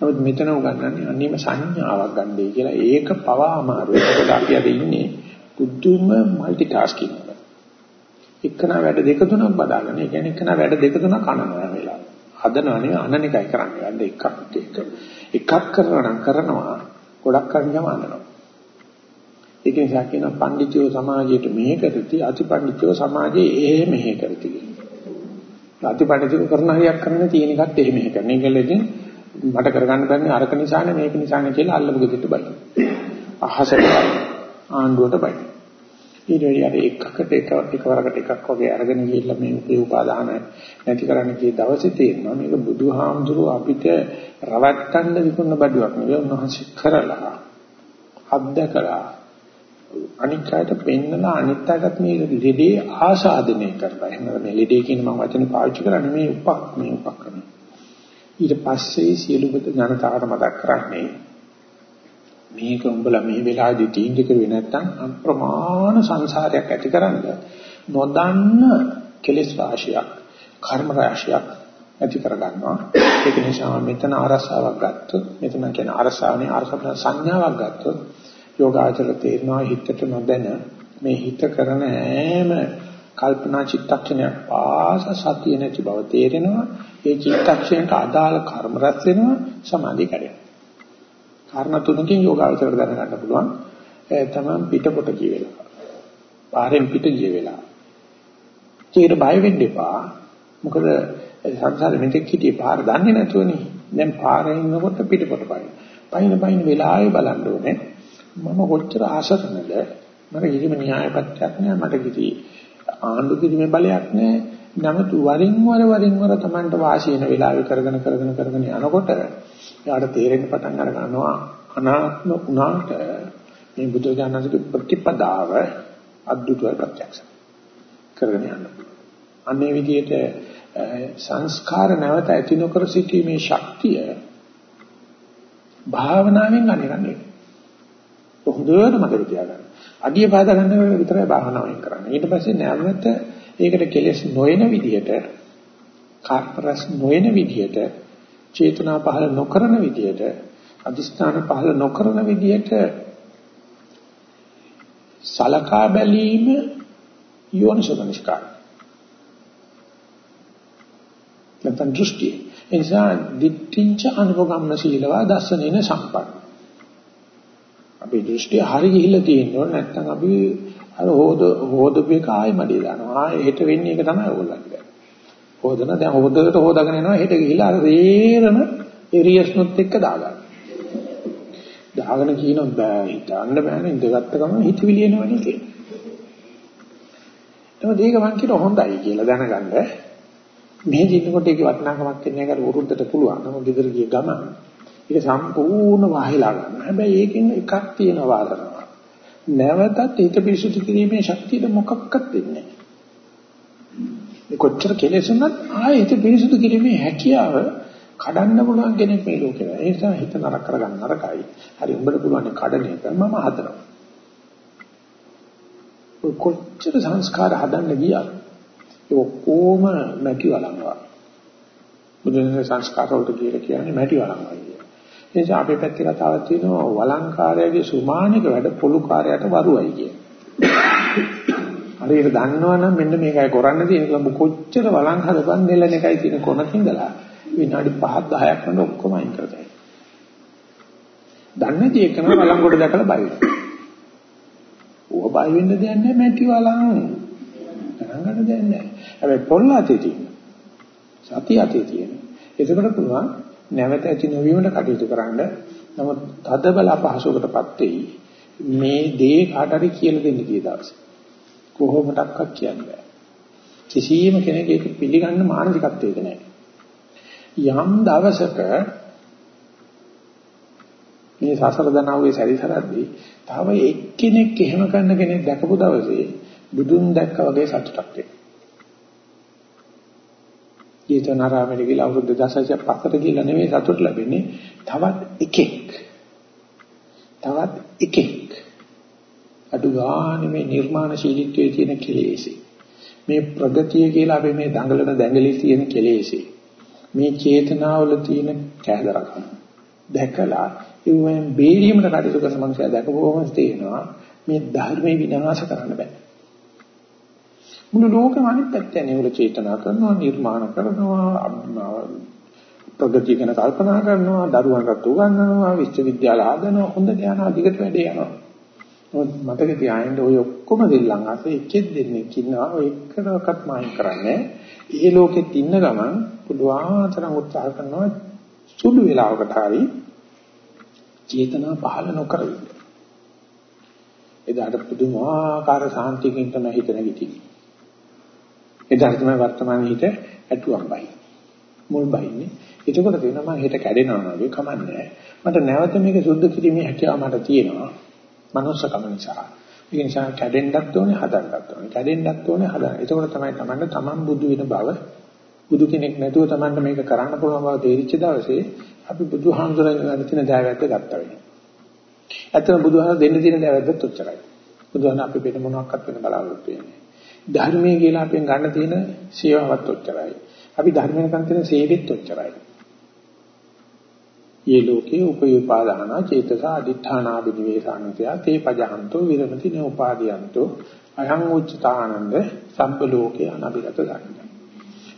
නමුත් මෙතන උගන්වන්නේ අන්නේම සංඥාවක් ගන්නයි කියලා ඒක පවා අමාරුයි. මොකද අපි අද ඉන්නේ පුදුම মালටි ටාස්කින් වල. එක්කන වැඩ දෙක තුනක් බදාගෙන, ඒ කියන්නේ එක්කන වැඩ දෙක තුනක් අනනවා වෙලා. හදනවා නෙවෙයි අනන එකයි කරන්නේ. වැඩ එකක් එක එකක් කරනවා නම් කරනවා ගොඩක් කරනම අනනවා. ඒක නිසා කියන පඬිතුයෝ සමාජයට මෙහෙ කරති, අතිපඬිතුයෝ සමාජයේ එහෙ මෙහෙ කරති කියලා. අතිපඬිතුයෝ කරන හරියක් කරන්න තියෙන එකත් එහෙ මෙහෙ කරන. ඒකලෙකින් මට කරගන්න බැන්නේ අරක නිසානේ මේක නිසානේ කියලා අල්ලමු ගෙදරට බලන්න. අහසට ආණ්ඩුවට බලන්න. ඊට වඩා එකකට එක එකවරකට එකක් වගේ අරගෙන ගිහිල්ලා මේ උපේ උපාදාන නැති කරන්න කී දවසේ තේරෙනවා මේක බුදුහාමුදුරුව අපිට රවට්ටන්න විකුණන බඩුවක් නෙවෙයි. උන්වහන්සේ කරලා අත්දකලා අනිත්‍යයට පෙන්නලා අනිත්‍යගත මේ ලෙඩේ ආසාදනය කරලා. එහෙනම් මේ ලෙඩේ කියන මම වචනේ පාවිච්චි කරන්නේ මේ උපක් මේ උපක්‍රම ඊට පස්සේ සියලු බද ජනතාවට මතක් කරන්නේ මේක උඹලා මේ වෙලාවේදී තීන්දුව කරුවේ නැත්නම් අප්‍රමාණ සංසාරයක් ඇතිකරන්න නොදන්න කෙලෙස් රාශියක් කර්ම රාශියක් ඇති කරගන්නවා. ඒක නිසා මෙතන අරසාවක් ගත්තොත් මෙතන කියන අරසාවනේ අරසන සංඥාවක් ගත්තොත් යෝගාචර තේරෙනවා හිතට නොදැන මේ හිත කරන හැම කල්පනා චිත්තක්ෂණයක් පාස සතිය නැති බව තේරෙනවා. ඒ චිත්තක්ෂණයට අදාළ කර්ම රැස් වෙනවා සමාධිය කැඩෙනවා. කාරණා තුනකින් යෝගාවචරයට දැනගන්න පුළුවන්. තමන් පිටපොට කිය වෙලා පාරෙන් පිට ගිය වෙලා ඒකට බය වෙන්න එපා. මොකද සංසාරෙ මෙතෙක් හිටියේ පාර දන්නේ නැතුවනේ. දැන් පාරේ ඉන්නකොට පිටපොට පයින් පයින් පයින් වෙලාවේ බලන්න ඕනේ. මම කොච්චර ආසරණද මට කිසිම න්‍යායපත්‍යක් නෑ. මට කිසි ආණ්ඩු කිරීමේ බලයක් නෑ නමුත් වරින් වර වරින් වර Tamanට වාසි වෙන වෙලාවෙ කරගෙන කරගෙන කරගෙන යනකොට එයාට තේරෙන්න පටන් අර ගන්නවා අනාත්ම උනාට මේ බුදු දානසික ප්‍රතිපදාව අද්දුතව ප්‍රත්‍යක්ෂ කරගෙන යන්න. අන්නේ විදිහට සංස්කාර නැවත ඇති නොකර සිටීමේ ශක්තිය භාවනාවෙන් අනිරන්නේ. හොඳට මතක තියාගන්න. අඩිය පාද ගන්න විතරයි භාවනාවෙන් කරන්නේ. ඊට පස්සේ නැවත ඒකට කෙලෙස් නොයන විදිහට කාර්පරස් නොයන විදිහට චේතනා පහළ නොකරන විදිහට අදිස්ථාන පහළ නොකරන විදිහට සලකා බැලීම යෝනිසමනිස්කාර නැත්නම් දෘෂ්ටි එනිසා දිට්ඨිංච අනුපගම්ම සීලවා දස්සනේන සම්පන්න. අපේ දෘෂ්ටිය හරි ගිහිල්ලා තියෙනවා නැත්නම් අපි අර හොද හොදපේක ආයෙ මඩේ දානවා. ආයෙ හෙට වෙන්නේ ඒක තමයි ඕගොල්ලන්ට හොදන දැන් හොදකට හොදාගෙන යනවා. හෙට ගිහිල්ලා අර රේරම එරියස්නොත් එක්ක දාගන්න. දාගෙන කියන බෑ හිතන්න බෑනේ ඉඳගත්ත ගමන් හිතවිලි එනවනේ කියලා එහෙනම් ඒක මං කියන හොඳයි කියලා දැනගන්න. මේ ජීවිතකොට ඒක වටිනාකමක් වෙන්නේ නැහැ. කර වරුද්දට පුළුවන්. නමුත් ගෙදර ගිය ගමන් ඒක සම්පූර්ණ වාහිලා ගන්න. හැබැයි ඒකෙන් එකක් තියෙනවා වාදනවා. නැවතත් හිත පිරිසුදු කිරීමේ ශක්තිය මොකක්වත් වෙන්නේ නැහැ. කොච්චර කෙලෙසුනත් ආයෙ හිත පිරිසුදු කිරීමේ හැකියාව කඩන්න පුළුවන් කෙනෙක් මේ ලෝකේ. ඒ නිසා හිත නරක කරගන්න නරකයි. හරි උඹට පුළුවන් කඩන එක මම හදනවා. කොච්චර සංස්කාර හදන්න ගියා. ඒ ඔක්කොම නැති වලංගවා. බුදුන් සංස්කාර වලට කියලා කියන්නේ නැති වලංගවා. ඒ නිසා අපේ පැත්තේ කතාවක් තියෙනවා වළංකාරයගේ සුමානික වැඩ පොළු කාර්යයට වරුවයි කියන. හරියට දන්නවනම් මෙන්න මේකයි කරන්න තියෙන්නේ කියලා කොච්චර වළං හදපන් නෙලන එකයි තියෙන කොනක ඉඳලා විනාඩි 5ක් 10ක් යන ඔක්කොම අයින් කරතයි. දන්නේ තියෙ කරන වළං කොට දැකලා බය වෙනවා. ඌව බය වෙන්න දෙයක් නැහැ මැටි වළං. ගණන් ගන්න දෙයක් නැහැ. හැබැයි පොල් අතේ තියෙන. සති අතේ තියෙන. ඒකකට පුළුවන් නැවත ඇති නොවීමට කටයුතු කරන්න. නමුත් තද බල අපහසුකටපත් වෙයි. මේ දේ කාට හරි කියලා දෙන්න කී දවසේ. කොහොමඩක්වත් කියන්න බෑ. කිසියම් කෙනෙක් ඒක පිළිගන්න මානසිකත්වයක නැහැ. යම් දවසක මේ සසර දනාවේ සැරිසරද්දී තව එක්කෙනෙක් එහෙම කරන කෙනෙක් දැකපු දවසේ බුදුන් දැක්කා වගේ සතුටක් වෙනවා. ජීතනාරාමයේ ගිහලා අවුරුදු 16ක් පස්සට ගිහලා නෙවෙයි සතුට ලැබෙන්නේ තවත් එකෙක්. තවත් එකෙක්. අඩු ගානේ මේ නිර්මාණශීලීත්වයේ තියෙන කෙලෙසි. මේ ප්‍රගතිය කියලා අපි මේ දඟලන දැඟලි තියෙන කෙලෙසි. මේ චේතනාවල තියෙන කෑදරකම. දැකලා ඉවෙන් බේරීමට කටයුතු කරන මනුස්සයා දැකපුවම තේරෙනවා මේ ධර්මයේ විනාශ කරන්න බෑ. මුළු ලෝකෙම අනිත් පැත්තේ නෙවල චේතනා කරනවා නිර්මාණ කරනවා ප්‍රගතිය ගැන කල්පනා කරනවා දරුවන්ට උගන්වනවා විශ්වවිද්‍යාල හදනවා හොඳ ඥාන අධිකට වැඩේ යනවා මතක තියාගන්න ඔය ඔක්කොම දෙල්ලන් අතේ එකෙක් දෙන්නෙක් ඉන්නවා ඔය එකකටවත් මායින් කරන්නේ ඒ ලෝකෙත් ඉන්න ගමන් පුදුආතරම් උත්සාහ කරනවා සුළු වෙලාවකට හරි චේතනා පහළ නොකර ඉන්න. එදාට පුදුමාකාර සාන්තියකින් තමයි හිත නැගිටින්නේ. එදාට තමයි වර්තමානයේ හිත ඇටුවම් බයි. මුල් බයින්නේ. එතකොට තේරෙනවා මම හිත කැඩෙනවා වගේ කමන්නේ. මට නැවත මේක සුද්ධ කිරීමේ හැකියාව මට තියෙනවා. මනුස්සකම නිසා. ඒ නිසා කැඩෙන්නත් ඕනේ හදන්නත් ඕනේ. කැඩෙන්නත් ඕනේ හදන්න. එතකොට තමයි Tamanne Taman බුදු වෙන බව බුදු කෙනෙක් නැතුව Tamanne මේක කරන්න පුළුවන් බව තේරිච්ච දවසේ අපි බුදුහාමුදුරන්ගෙන් තියෙන දයාවැද්ද ගත්තා වෙනවා. ඇත්තම බුදුහාම දෙන්න තියෙන දයාවැද්දත් ඔච්චරයි. බුදුහාම අපි වෙන මොනවාක්වත් වෙන බලාපොරොත්තු වෙන්නේ. ධර්මයේ කියලා අපෙන් ගන්න තියෙන සේවාවත් ඔච්චරයි. අපි ධර්මයෙන් ගන්න තියෙන සේවෙත් ඔච්චරයි. යේ ලෝකේ උපයෝපාදාන චේතස අදිඨානාබිනිවේසානතය තේ පජහන්තෝ විරමති නෝපාදියන්තෝ අයං උච්චතානන්ද සම්බ ලෝකේ අනබිරත ගන්න.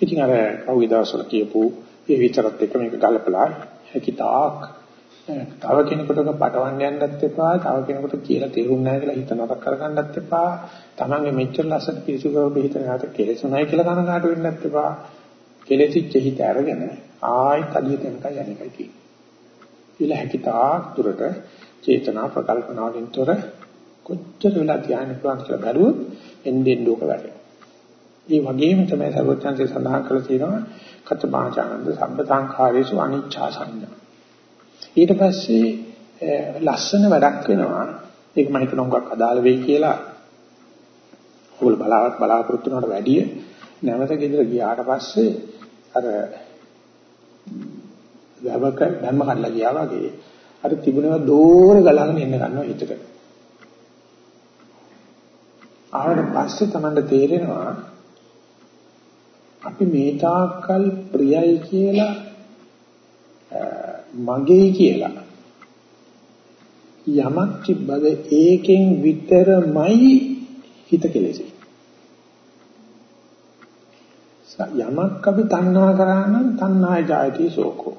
ඉතින් අර කවුද දවසල කියපු ඒ විතරත් එක මේක ගලපලා හැකිතාක් තව කෙනෙකුට පටවන්න යන්නත් එපා තව කෙනෙකුට කියලා තේරුම් නැහැ කියලා හිත නරක කරගන්නත් එපා තමන්ගේ මෙච්චර ලස්සන පිරිසුදුව බෙහිත නැත කෙලෙසුණයි කියලා කනගාටු වෙන්නත් එපා කෙලෙසිච්ච හිත අරගෙන ආයෙත් අඩියට යනකම් යන එකයි තියෙන්නේ කියලා හැකිතාක් දුරට චේතනා ප්‍රකල්පනාවෙන් තොර කොච්චර වෙලා ධ්‍යාන පුළුවන් කියලා බැලුවොත් එන්නේ ලෝක වැඩේ. මේ වගේම තමයි සර්වඥාන්සේ සඳහන් කරලා තියෙනවා කතමාචානන්ද සම්බ සංඛාරේසු අනිච්චා සංඥා. ඊට පස්සේ ලස්සන වැඩක් වෙනවා. ඒක මම හිතන උගක් අදාළ වෙයි කියලා ඔයගොල්ලෝ බලාවත් බලාපොරොත්තු වුණාට වැඩිය නැවත ගෙදර ගියාට පස්සේ අර වැවක ධර්ම කඩලා ගියා වගේ අර තිබුණේවා දෝර ගලගෙන එන්න ගන්නවා හිතට. ආවට පස්සේ තමයි තේරෙනවා අපි මේ තාක්කල් ප්‍රියයි කියලා මගේ කියලා යමක් තිබ්බද ඒකෙන් විතරමයි හිත කෙලෙසේ. යමක් අපි තණ්හා කරා නම් තණ්හාය ජායති සෝකෝ.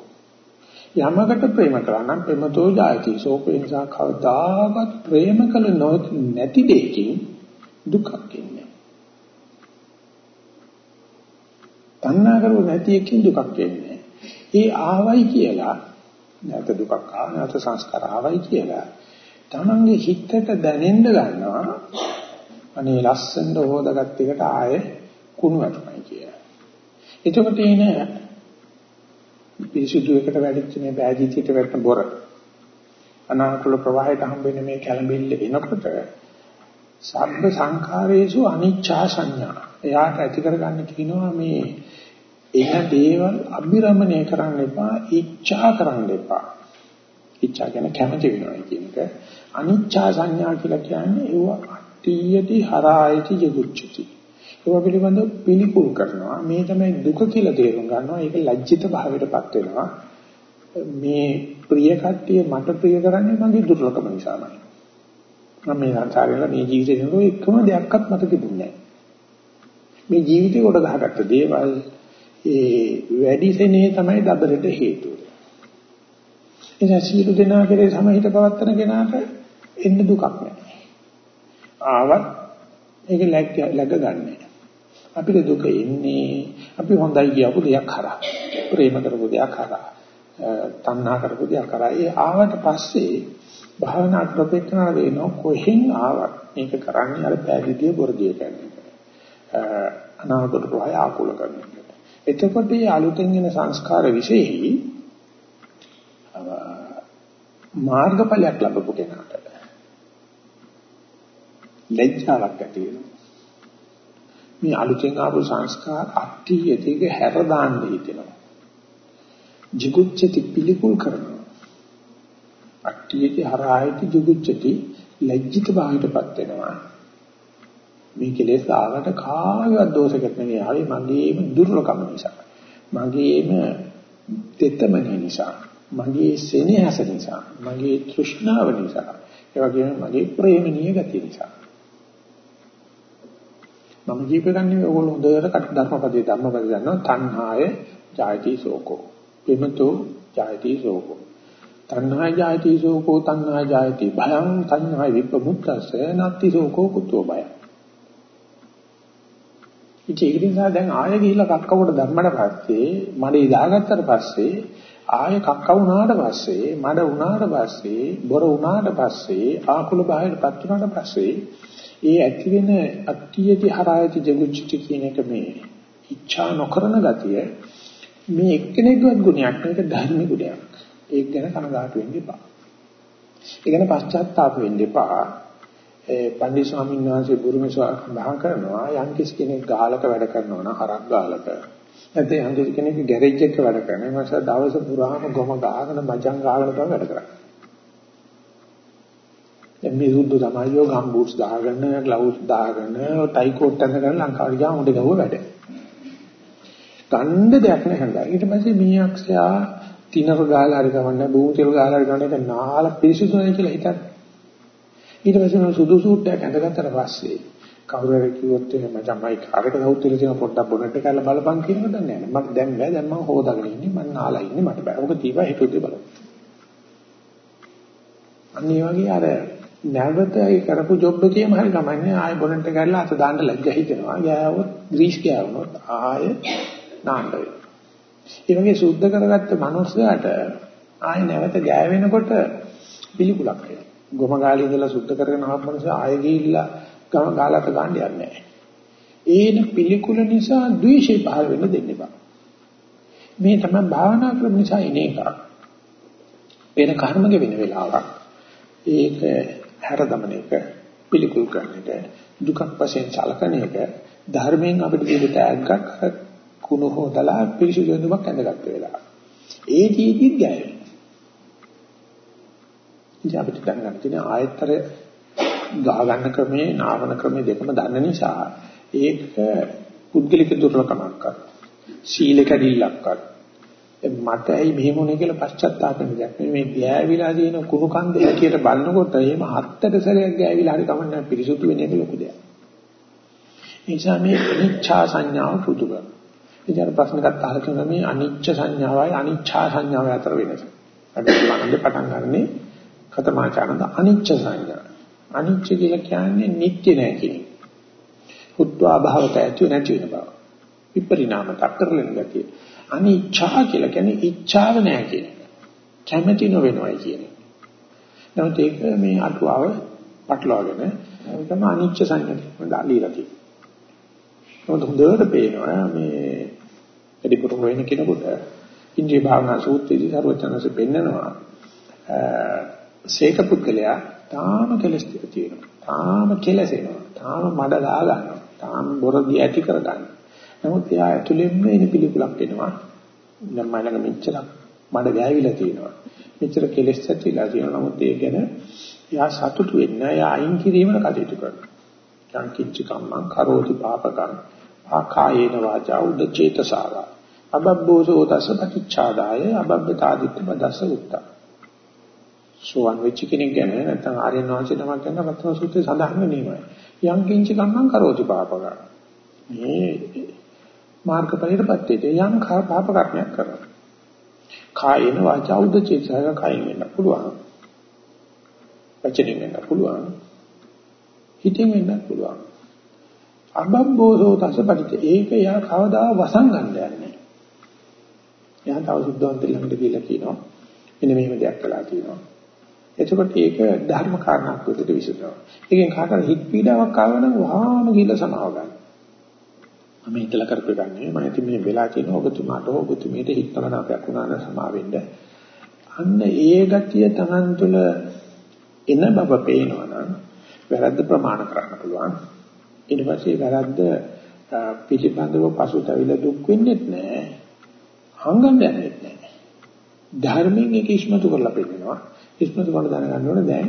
යමකට ප්‍රේම කරා නම් ප්‍රේමතෝ ජායති සෝකෝ නිසා කවදාවත් ප්‍රේම කළ නැති දෙයකින් දුකක් එන්නේ. තණ්හා කරුව නැති එකකින් දුකක් එන්නේ. ඒ ආවයි කියලා නැත දුකක් ආව නැත සංස්කාර ආවයි කියලා තමන්ගේ හිතට දැනෙන්න ගන්නවා අනේ ලස්සනට හොදාගත් එකට ආයේ කුණු වැටුණයි කියලා. එතකොට එන පිරිසුදු එකට වැඩිච්ච මේ බෑජීතියට වැටෙන බොර අනාකූල ප්‍රවාහයට හම්බෙන්නේ මේ කැළඹිල්ල එනකොට සබ්බ සංඛාරේසු අනිච්චා සංඥා. එයාට ඇති කරගන්න කියනවා මේ එන දේවල් අභිරමණය කරන්න එපා, ඉච්ඡා කරන්න එපා. ඉච්ඡා කියන්නේ කැමති වෙනවා කියන එක. අනිච්චා සංඥා කියලා කියන්නේ ඒව අට්ඨියති හරායති ජගුච්චති. ඒව පිළිබඳව පිළිකුල් කරනවා. මේ තමයි දුක කියලා තේරුම් ගන්නවා. ඒක ලැජ්ජිත භාවයටපත් වෙනවා. මේ ප්‍රිය කට්ටිය මට ප්‍රිය කරන්නේ මගේ දුර්ලභම නිසාමයි. මම මේ සංසාරේ මේ ජීවිතේ නෝ එකම දෙයක්වත් මට තිබුණේ නැහැ මේ ජීවිතේ කොට ගහගත්ත දේවල් ඒ වැඩි සෙනේ තමයි දබරට හේතුව. එනිසා සියලු දෙනා කෙරේ සමහිත පවත්තන කෙනාට එන්න දුකක් නැහැ. ආවත් ඒක läග läග ගන්නෑ අපිට දුක එන්නේ අපි හොඳයි කියපු දෙයක් කරා. ප්‍රේම කරපු දෙයක් කරා. තණ්හා කරපු දෙයක් කරා. ඒ ආවට පස්සේ භාවනා ප්‍රපේක්ෂණ වෙන කොහෙන් ආවත් මේක කරන්නේ අර පැහැදිලිය බොරදිය කියන්නේ අනාගත ප්‍රවාහය ආකූල කරන එක. එතකොට මේ අලුතෙන් එන සංස්කාර විශේෂයි මාර්ගඵලයක් ලැබපු කෙනාට ලැජ්ජාවක් ඇති වෙනවා. මේ අලුතෙන් ආපු සංස්කාර අට්ටි යතික හැර දාන්න හිතෙනවා. jigucchati පිළිකුල් කරනවා. අට්ටියේදී හරායති jigucchati ලැජ්ජිත භාවයටපත් වෙනවා. මේ කෙලෙස් ආවට කායවත් දෝෂයක් නෙවෙයි. ආවේ මගේම දුර්ලකම නිසා. මගේම තෙතමන නිසා. මගේ සෙනෙහස නිසා. මගේ තෘෂ්ණාව නිසා. ඒ වගේම මගේ ප්‍රේමණීය ගතිය නිසා. මම ජීවිතන්නේ ඔයගොල්ලෝ හොඳට ධර්මපදයේ ධම්මපදයේ දන්නවා තණ්හාය ජායති සෝකෝ විමතෝ ජායති සෝකෝ තණ්හාය ජායති සෝකෝ තණ්හාය ජායති භයං තණ්හාය විපමුක්තස නත්ති සෝකෝ කුතෝ බය ඉතින් ඒක නිසා දැන් ආයෙ ගිහිල්ලා කක්කවට ධර්මඩ පස්සේ මඩේ දාගත්තට පස්සේ ආයෙ කක්ක වුණාට පස්සේ මඩ වුණාට පස්සේ බොර වුණාට පස්සේ ආකුල බාහිරපත් වුණාට පස්සේ ඒ ඇති වෙන අත්‍යති හරායති ජගුච්චටි කියන එක මේ ඉච්ඡා නොකරන ගතිය මේ එක්කෙනෙක්වත් ගුණයක් නෙවෙයි ධර්ම ගුණයක්. ඒක ගැන කනගාටු වෙන්න එපා. ඒ ගැන පශ්චාත්තාප වෙන්න එපා. ඒ පන්දි ස්වාමීන් වහන්සේ බුරුමේ සඳහන් කරනවා යම් කිසි කෙනෙක් ගාලක වැඩ කරනවා නම් හරක් ගාලක නැත්නම් යම් කිසි කෙනෙක් ගෑරේජ් එකක වැඩ කරනවා නම් දවස පුරාම ගොම ගාගෙන මජං ගාගෙන තමයි වැඩ කරන්නේ. දැන් මේ සුද්ධ තමයි ගම්බූට්ස් දාගෙන, ග්ලව්ස් දාගෙන, ටයි කෝට් අඳගෙන ලංකාවට ගියාම උඩ ගහුව වැඩ. ගන්න දෙයක් නැහැ හන්දා. ඊට පස්සේ මේ අක්ෂයා තිනර ගාලා හරි ගමන්නේ, බූ තෙල් ගාලා හරි ගමන්නේ නාල පිරිසිදුයි කියලා හිතන්නේ. ඊට පස්සේ මම සුදු සූට් එකක් ඇඳගත්තට පස්සේ කවුරු හරි කිව්වොත් එහෙම තමයි කාරක දවුත් කියලා තියෙන පොඩ්ඩක් බොනට කරලා බලපන් කියනවද දන්නේ නැහැ. මට දැන් බෑ දැන් මම හොදාගෙන ඉන්නේ මම නාලා ඉන්නේ මට බෑ. ඔක දීපා හිතුවේ බලන්න. අන්න ඒ වගේ අර නැවත ඒ කරපු ජොබ් එකේම හරි ගමන්නේ ආයෙ බොනට කරලා අත දාන්න ලැජ්ජ හිතෙනවා. ගෑවොත් ග්‍රීස් ගෑවුනොත් ආයෙ නාන්න වෙනවා. ඒ වගේ සුද්ධ කරගත්ත මනුස්සයාට ආයෙ නැවත ගෑවෙනකොට පිළිකුලක් එනවා. ගොම ගාලේ ඉඳලා සුද්ධ කරගෙන ආපු මනුස්සයා ආයෙ ගිහිල්ලා ගම ගාලට ගන්න යන්නේ නැහැ. ඒන පිළිකුල නිසා ද්වේෂය පහළ වෙන්න දෙන්න එපා. මේ තමයි භාවනා ක්‍රම නිසා එන එක. වෙන කර්මක වෙන වෙලාවක්. ඒක හැර දමන එක පිළිකුල් කරන එක දුකක් වශයෙන් සලකන එක ධර්මයෙන් අපිට දෙන්න තෑග්ගක් අර කුණු හොදලා පිරිසිදු වෙනවක් ඇඳගත්ත වෙලාව. ඒ ජීවිතය ගැය. ඉතින් අපිට දැනගන්න තියෙන ආයතර ගහ ගන්න ක්‍රමේ නාවන ක්‍රමේ දෙකම දන්න නිසා ඒක පුද්ගලික දුර්ලභකමක් කර. සීල කැඩිල්ලක් කර. මට ඇයි මෙහෙම වුනේ කියලා පශ්චාත්තාපෙන් දෙයක් මේ ගෑවිලා තියෙන කුණු කන්ද හැටියට බලනකොට එහෙම හත්තට සැරයක් ගෑවිලා හරි කමන්නේ පිරිසුදු වෙන එක ලොකු දෙයක්. ඒ නිසා මේ අනිච්චා සංඥාව පුදු කරනවා. ඉතින් ප්‍රශ්න ගත්ත අහගෙන මේ අනිච්ච සංඥාවයි අනිච්චා සංඥාවයි අතර වෙනස. අපි බලන්න පටන් ගන්නනේ කතමාචානන්ද අනිච්ච සංඥා. අනිච්ච කියලා කියන්නේ නිට්ටය නැහැ කියන එක. හුත්වා භාවත ඇති නැති වෙන බව. විපරිණාමත අත්තරලෙන් ගතිය. අනිච්ඡා කියලා කියන්නේ ඉච්ඡාව නැහැ කියන එක. කැමැති නොවෙනවයි කියන එක. නමුත් ඒක මේ අටුවාව පටලවාගෙන තමයි අනිච්ච සංඥා දාලීලා තියෙන්නේ. නමුත් හොඳට පේනවා මේ වැඩිපුර වෙන කෙනෙකුට ඉන්ද්‍රිය භාවනා සූත්‍රයේදී සර්වචනසේ පෙන්නනවා සීක පුද්ගලයා තාම කෙලස් ටික තියෙනවා. තාම කෙලසෙනවා. තාම මඩ දා ගන්නවා. තාම බොරදී ඇති කර ගන්නවා. නමුත් එයා ඇතුළෙන්ම එන පිළිකුලක් එනවා. දැන් මම ළඟ මෙච්චර මඩ ගෑවිලා තියෙනවා. මෙච්චර කෙලෙස් ඇතිලා තියෙනවා. නමුත් ඒ ගැන එයා සතුටු වෙන්න එයා අයින් කිරීමකට කටයුතු කරනවා. යංකිච්ච කම්මං කරෝති පාපකං ආකායේන වාචා උද්දචේතසාව. අබබ්බෝසෝ තස පටිච්ඡාදාය අබබ්බතාදිත්‍ය පදස උත්තා. සෝවන් වෙච්ච කෙනෙක් ගැන නැත්නම් ආර්යයන් වහන්සේ නමක් ගැන රත්න සූත්‍රයේ සඳහන් වෙනීමයි. යම් කිංච කම්මං කරෝති පාපක. මේ මාර්ගපරිපත්තේට යම් පාප කර්මයක් කරනවා. කායේන වාචා උද්දචේතසක කායෙන් වෙන්න පුළුවන්. වචනෙන් වෙන්න පුළුවන්. හිතෙන් වෙන්න පුළුවන්. අබබ්බෝසෝ තසපටිත ඒක යා කවදා වසංගන්න යන්නේ. එයා තව සුද්ධවන්ත ළඟට ගිහිල්ලා කියනවා. මෙන්න මෙහෙම දෙයක් කළා කියනවා. එතකොට ඒක ධර්ම කාරණාවක් විදිහට විසඳනවා. ඒකෙන් කාටද හිත පීඩාවක් ආව නම් වහාම ගිහිල්ලා සමාව ගන්න. මම හිතලා කරපු ගන්නේ මම ඉතින් මේ වෙලා කියන ඔබතුමාට ඔබතුමීට හිතන අපයක් වුණා නම් සමාවෙන්න. අන්න ඒ ගතිය Taman තුල එන බව පේනවනම් වැරද්ද ප්‍රමාණ කරන්න පුළුවන්. ඊට පස්සේ වැරද්ද පිළිබඳව පසුතැවිලා දුක් වෙන්නේ නැහැ. හංගන්න යන්නේ නැහැ. ධර්මයෙන් ඒක ඉස්මතු කරලා පෙන්නනවා. ඉස්මතු කරලා දැනගන්න ඕනේ දැන්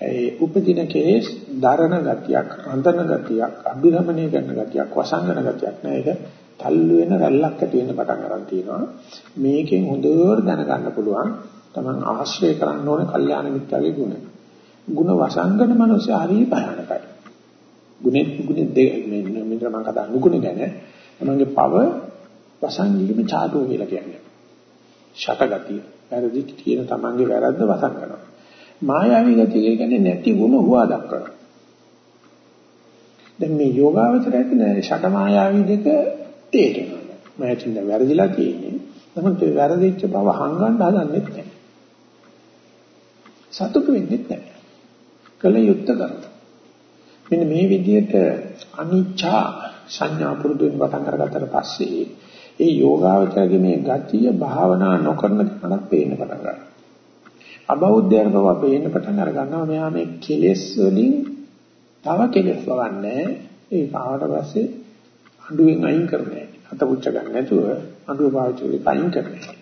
ඒ උපදින කේස් දරණ ගතියක්, අන්තන ගතියක්, අභිරමණය කරන ගතියක්, වසංගන ගතියක් නෑ. ඒක තල්ලු වෙන රැල්ලක් ඇති වෙන්න පටන් ගන්න තියෙනවා. මේකෙන් හොඳට දැනගන්න පුළුවන් තමන් ආශ්‍රය කරන්න ඕනේ කල්යාණ මිත්‍යාගේ ගුණ. ගුණ වසංගන මනුස්සය හරි භයානකයි. ගුණෙත් ගුණෙ දෙක මේ මෙතන මම කතා නුගුණ ගැන තමන්ගේ පව වසංගීම චාටුව කියලා කියන්නේ. ෂටගතිය. වැරදි කියන තමන්ගේ වැරද්ද වසංගනවා. මායාවී ගතිය කියන්නේ නැති ගුණ හුවා දක්වනවා. දැන් මේ යෝගාවචරයට ෂට මායාවී දෙක තේරෙනවා. මම හිතන්නේ වැරදිලා තියෙන්නේ. නමුත් ඒ වැරදිච්ච බව හංගන්න හදන්නේ නැහැ. සතුටු වෙන්නේ නැහැ. කල යුක්ත කරනවා. මෙන්න මේ විදිහට අනිච්චා සංඥා පුරුදු වෙන පටන් අරගත්තට පස්සේ ඒ යෝගාවචරයේ මේ ගතිය භාවනා නොකරන කෙනාට පේන්න පටන් ගන්නවා. අබෞද්ධයන් බව පේන්න පටන් අර ගන්නවා මෙයා මේ කෙලෙස් වලින් තව කෙලෙස් වගන්නේ ඒ ආවට පස්සේ අඬුවෙන් අයින් කරන්නේ. අත පුච්ච ගන්න නැතුව අඬුව පාවිච්චි කරලා අයින් කරන්නේ.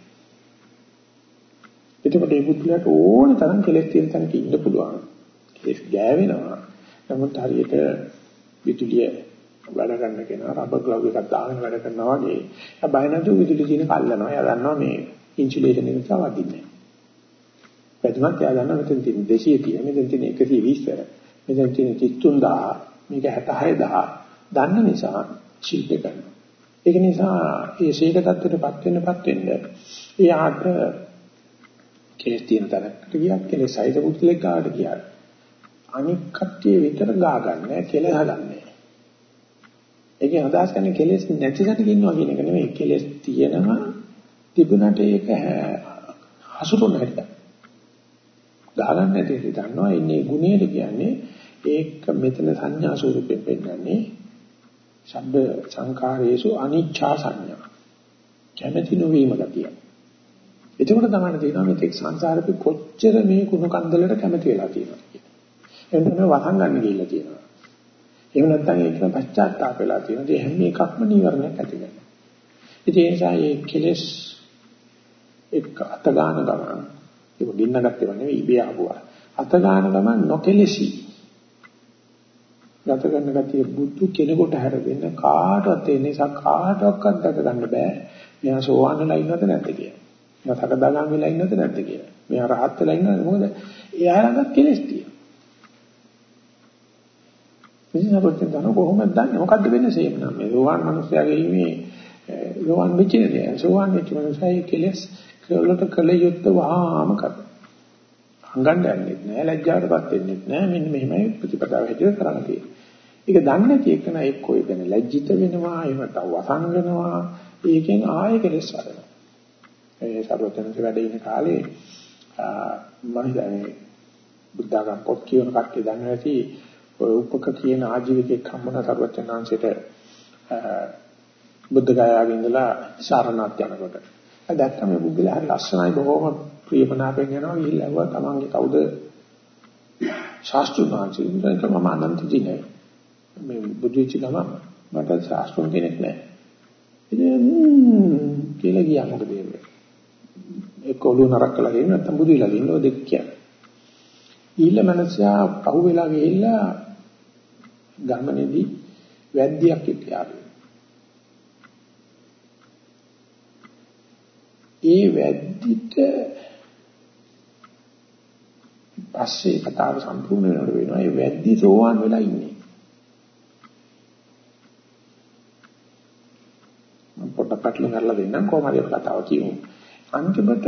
එතකොට මේ බුද්ධලට ඕන තරම් කෙලෙස් තියෙන තැනක ඉන්න පුළුවන්. කෙලෙස් ගෑවෙනවා. නමුත් හරියට විදුලිය වැඩ ගන්න කෙනා රබර් ග්ලව් එකක් දාගෙන වැඩ කරනවා වගේ. එයා බය නැතුව විදුලිය තියෙන කල්ලනවා. එයා දන්නවා මේ ඉන්සුලේෂන් එක නිසා වදින්නේ. පැතුමත් එයා දන්නවා මෙතන තියෙන 200 තියෙන මෙතන තියෙන 120 මෙතන තියෙන 33000 මේක 66000 දන්න නිසා ශිල්ප කරනවා. ඒක නිසා මේ ශීල tattweටපත් වෙන්නපත් වෙන්න එයාට කෙලස් තියෙන තරකට ගියක් කෙලස් සහිත පුද්ගලෙක් ගාවට ගියාට අනික් කට්ටිය විතර ගා ගන්න කෙලෙහ ගන්නෑ. ඒකෙන් අදහස් කරන්නේ කෙලෙස් නැති සැටක ඉන්නවා කියන එක නෙමෙයි කෙලෙස් තියෙනවා තිබුණට ඒක හසුරුවන හැටි. ගා ගන්න නැති ඉතින් දන්නවා ඉන්නේ ගුණයට කියන්නේ ඒක මෙතන සංඥා ස්වරූපයෙන් පෙන්නන්නේ ශබ්ද සංකාරයේසු අනිච්චා සංඥා. කැමැති නොවීම ගතිය. එතකොට තමයි තේරෙනවා මේක සංසාරේ කොච්චර මේ කුණු කන්දලට කැමති වෙලා තියෙනවා. එන්න වහන් ගන්න ගිහිල්ලා තියෙනවා. එහෙම නැත්නම් ඒක පශ්චාත්තාප වෙලා තියෙනවා. ඒ හැම එකක්ම නීවරණයක් ඇති කරනවා. ඉතින් ඒ නිසා මේ කෙලෙස් එක් අත ගන්න ගමන් ඒක ගින්නගත්තේ නෙවෙයි ඉබේ ආපුවා. අත ගන්න ගමන් නොකෙලෙසි. ගත කරන ගතිය බුදු කෙනෙකුට හැරෙන්න කාටවත් ඒ නිසා කාටවත් දැක ගන්න බෑ. මෙයා සෝවාන් වෙලා ඉන්නවද නැද්ද කියලා. මෙයා සකදාගාම වෙලා ඉන්නවද නැද්ද කියලා. මෙයා රහත් වෙලා ඉන්නවද මොකද එයා ළඟ කෙලෙස් තියෙනවා. විසිනපොත් දන කොහොමද දන්නේ? මොකද්ද වෙන්නේ සේම? නම් මේ රෝහන් මිනිස්යාගේ ඉමේ රෝහන් මෙච්චරේ සෝහන් මෙච්ච මිනිසයි කෙලස් කළොට කළ යුත්ත වහාම කර හංගන්න යන්නේ නැහැ ලැජ්ජාවටපත් වෙන්නේ නැහැ මෙන්න මෙහෙමයි ප්‍රතිපදාව හැටියට කරන්න තියෙන්නේ. ඒක දන්නේ නැති එක නයි එක්කෝ එතන ලැජ්ජිත වෙනවා එහෙම නැත්නම් වසංගනවා ඒකෙන් ආයෙ කෙලස් වඩනවා ඒ සර්වඥන්සේ වැඩ ඉන්න කාලේ මම හිතන්නේ බුද්ධඝම පොත් කියන කට්ටිය දන්නේ නැති ඔය උපක කියන ආජීවකෙක් හම්බුන සර්වචනාංශයට බුද්ධ ගයාවේ ඉඳලා සාරණාත් යනකොට. ඒ දැක්කම මේ බුද්ධලා හරි ලස්සනයි බොහොම ප්‍රියමනාපෙන් යනවා ගිහිල්ලා තමන්ගේ කවුද ශාස්ත්‍රුණාංශය ඉඳන් මම අනන්ත දිනේ. මේ බුදුචි ගම මට ශාස්ත්‍රුන් කෙනෙක් නැහැ. ඉතින් කියලා ගියා මොකද වෙන්නේ? එක්ක ඔළුව නරක් කළා කියන නැත්නම් බුදුවිලා ඉන්නව දෙක කියන්නේ. ඊළ මනසයා පහුවෙලා ගිහිල්ලා ගමනේදී වැද්දියක් එක්ක ඒ වැද්දිට පස්සේ කතාව සම්පූර්ණ වෙනකොට වෙනවා ඒ වැද්දි සෝවාන් වෙලා ඉන්නේ. මම පොඩ්ඩක් පැටලුම් කරලා දෙන්නම් කොහොම හරි කතාව කියමු. අන්තිමට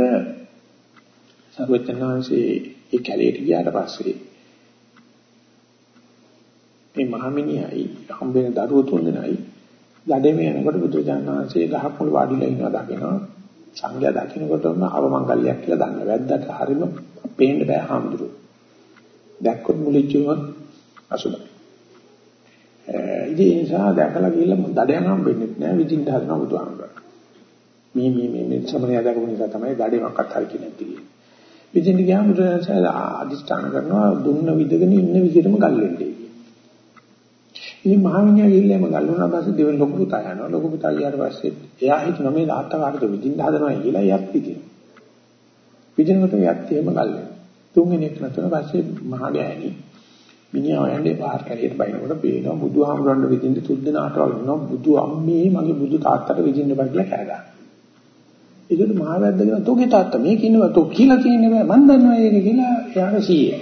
සර්වඥාන්සේ ඒ කැලේට ගියාට පස්සේ මේ මහමිනියයි හම්බෙන දරුවෝ තුන් දෙනයි ළඩේම යනකොට බුදුරජාණන් වහන්සේ ගහක් මුල වාඩිලා ඉන්නවා දකිනවා සංඝයා දකින්නකොටම අවමංගල්‍යයක් කියලා දන්න. වැද්දට හරිම පේන්න බෑ හාමුදුරුවෝ. දැක්කොත් මුලිච්චුනොත් අසුබයි. ඉතින් ඒ නිසා දැකලා ගිහලා දඩයන් හම්බෙන්නේ නැහැ විදින්න හදනවා බුදුහාමුදුරුවෝ. මේ මේ මේ මේ සමනය දැකපු නිසා තමයි දඩේමක්වත් හරි කියන්නේ නැති. විදින්න ගියාම බුදුරජාණන් අදිස්ථාන කරනවා දුන්න විදගෙන ඉන්න විදිහටම ගල් වෙන්නේ. ඉතින් මහමිනියා ගිහිල්ලාම ගල් වුණා පස්සේ දෙවෙනි ලොකු පුතා යනවා. ලොකු පුතා ගියාට පස්සේ එයා හිතනවා මේ තාත්තා කාටද විදින්න හදනවා කියලා එයාත් පිටින්. පිටිනකොට එයාත් එහෙම ගල් වෙනවා. තුන්වෙනි එක නතර පස්සේ මහා ගෑණි මිනිහා යන්නේ පාර කැලේට බයිනකොට පේනවා බුදුහාමුදුරන් විදින්න තුද්දනාට වගේ බුදු අම්මේ මගේ බුදු තාත්තට විදින්න බෑ කියලා කෑ ඒකට මහා වැද්දගෙන තෝගේ තාත්තා මේක ඉන්නවා තෝ කියලා තියෙන්නේ බෑ මන් දන්නවා ඒක කියලා එයාට සීයේ.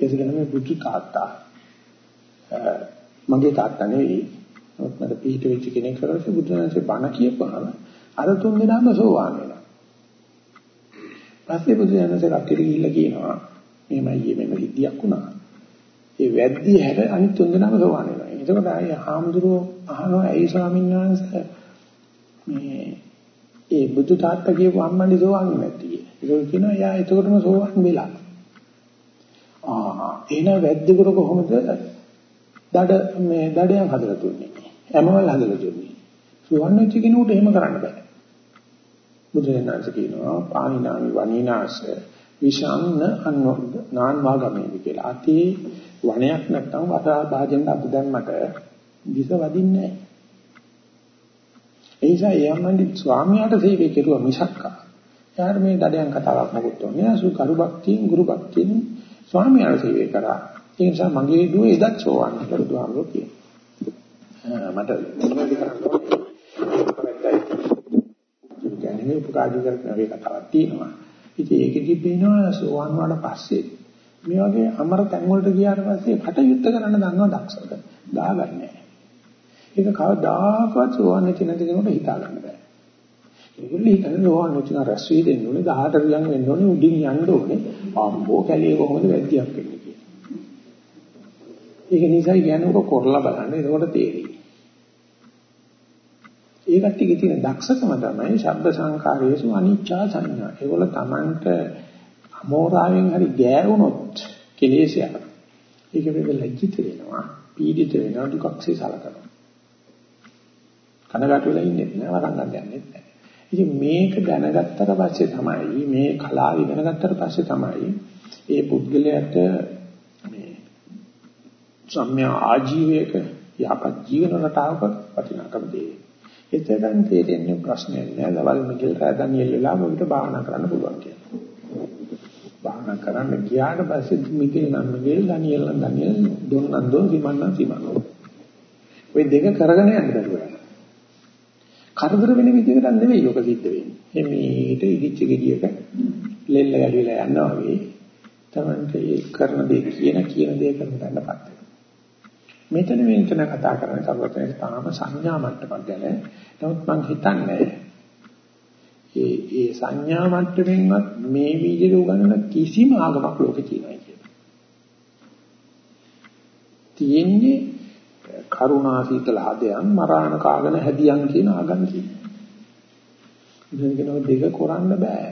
ඒක මේ බුදු තාත්තා මගේ තාත්තා නෙවෙයි. නමුත් මට පිට වෙච්ච කෙනෙක් කරලා බුදුරජාණන්සේ බණ කියපුවාම අර තුන් දෙනාම සෝවාන් වෙනවා. පස්සේ බුදුරජාණන්සේ රැකෙට ගිහිල්ලා කියනවා මෙහෙමයි මෙහෙම සිද්ධියක් වුණා. ඒ වැද්දි හැර අනිත් තුන් දෙනාම සෝවාන් වෙනවා. එතකොට ආයේ හාමුදුරුවෝ අහනවා ඇයි ස්වාමීන් වහන්සේ මේ ඒ බුදු තාත්තා කියපු අම්මන්ඩි සෝවාන් නැති. ඒක කියනවා එයා එතකොටම සෝවාන් වෙලා. ආ එන වැද්දෙකුට කොහොමද දඩ මේ දඩයන් හදලා දුන්නේ. හැමවල් හදලා දුන්නේ. සුවන් වෙච්ච කෙනෙකුට එහෙම කරන්න බෑ. බුදුරජාණන් කියනවා පාණිනාමි වනිනාස විෂාන්න අන්නොත් නාන් වාගමේ කියලා. අති වණයක් නැත්තම් වසා භාජන අත දැම්මට විස වදින්නේ නැහැ. ඒ නිසා යම්මන්දි ස්වාමියාට සේවය කෙරුවා මිසක්කා. යාර මේ දඩයන් කතාවක් මොකුත් ඕනේ. අසු කරු භක්තියෙන් ගුරු භක්තියෙන් ස්වාමියාට සේවය කරා. ඒ නිසා මගේ දුව එදත් සෝවන් කියලා බුදුහාමුදුරුවෝ කියනවා. මට මොනවද කරන්න ඕනේ? කියන්නේ උපකාරී කරන මේ කතාවක් තියෙනවා. ඉතින් ඒකෙදි පේනවා සෝවන් වුණාට පස්සේ මේ වගේ අමර තැන් වලට ගියාට පස්සේ කටයුත්ත කරන්න දන්නව දක්ෂකම. දාගන්නේ ඒක කවදාකවත් සෝවන් වෙච්ච නැති කෙනෙකුට හිතා ගන්න බෑ. ඒගොල්ලෝ හිතන්නේ සෝවන් වෙච්ච නම් රැස් වී දෙන්න ඕනේ 18 රියන් වෙන්න ඕනේ උඩින් යන්න ඕනේ. අම්බෝ කැලිය කොහොමද වැද්දියක් වෙන්නේ? ඒක නිසා කියනකොට කරලා බලන්න එතකොට තේරෙයි. ඒ කට්ටියගේ තියෙන දක්ෂකම තමයි ශබ්ද සංකාරයේසු අනිච්චා සංඥා. ඒගොල්ල Tamanට අමෝරාවෙන් හරි ගෑවුනොත් කෙලෙසයක්. ඒක වෙල ලැජ්ජිත වෙනවා, පීඩිත වෙනවා, දුක්ඛසේ සලකනවා. කනගාටු වෙලා ඉන්නේ නැහැ, වරන් ගන්න යන්නේ නැහැ. ඉතින් මේක දැනගත්තට පස්සේ තමයි මේ කලාව ඉගෙන ගත්තට පස්සේ තමයි ඒ පුද්ගලයාට සම්ම්‍ය ආජීවයක යහපත් ජීවන රටාවක වටිනාකම දෙයි. එතෙන් තේරෙන්නේ ප්‍රශ්නයක් නෑ. දවල් මිගිල් රෑ ඩැනියෙල් වෙලා මොකට භාවනා කරන්න පුළුවන් කියලා. භාවනා කරන්න ගියාට පස්සේ මිගිල් නම් මිගිල් ඩැනියෙල් නම් ඩැනියෙල් දොන් නම් දොන් සිමන් නම් සිමන්. ওই දෙක කරගෙන යන්න බැරුව කරදර වෙන විදිහකට නෙවෙයි ඔක සිද්ධ වෙන්නේ. එමේට ඉදිච්ච ගෙඩියක ලෙල්ල ගැලිලා යනවා වගේ තමයි කරන දේ කියන කියන දේ කරන තැනපත් වෙනවා. මෙතන මෙතන කතා කරන්නේ සර්වඥයන් තාම සංඥා මට්ටමක් ගැන. නමුත් මම හිතන්නේ ඒ ඒ සංඥා මට්ටමින්වත් මේ විදිහට උගන්වන කිසිම ආගමක් ලෝකේ තියෙනවා කියලා. තියෙන්නේ කරුණා සීතල හදයන් මරාණ කාගෙන හැදියන් කියන ආගම් තියෙනවා. ඉතින් දෙක කරන්න බෑ.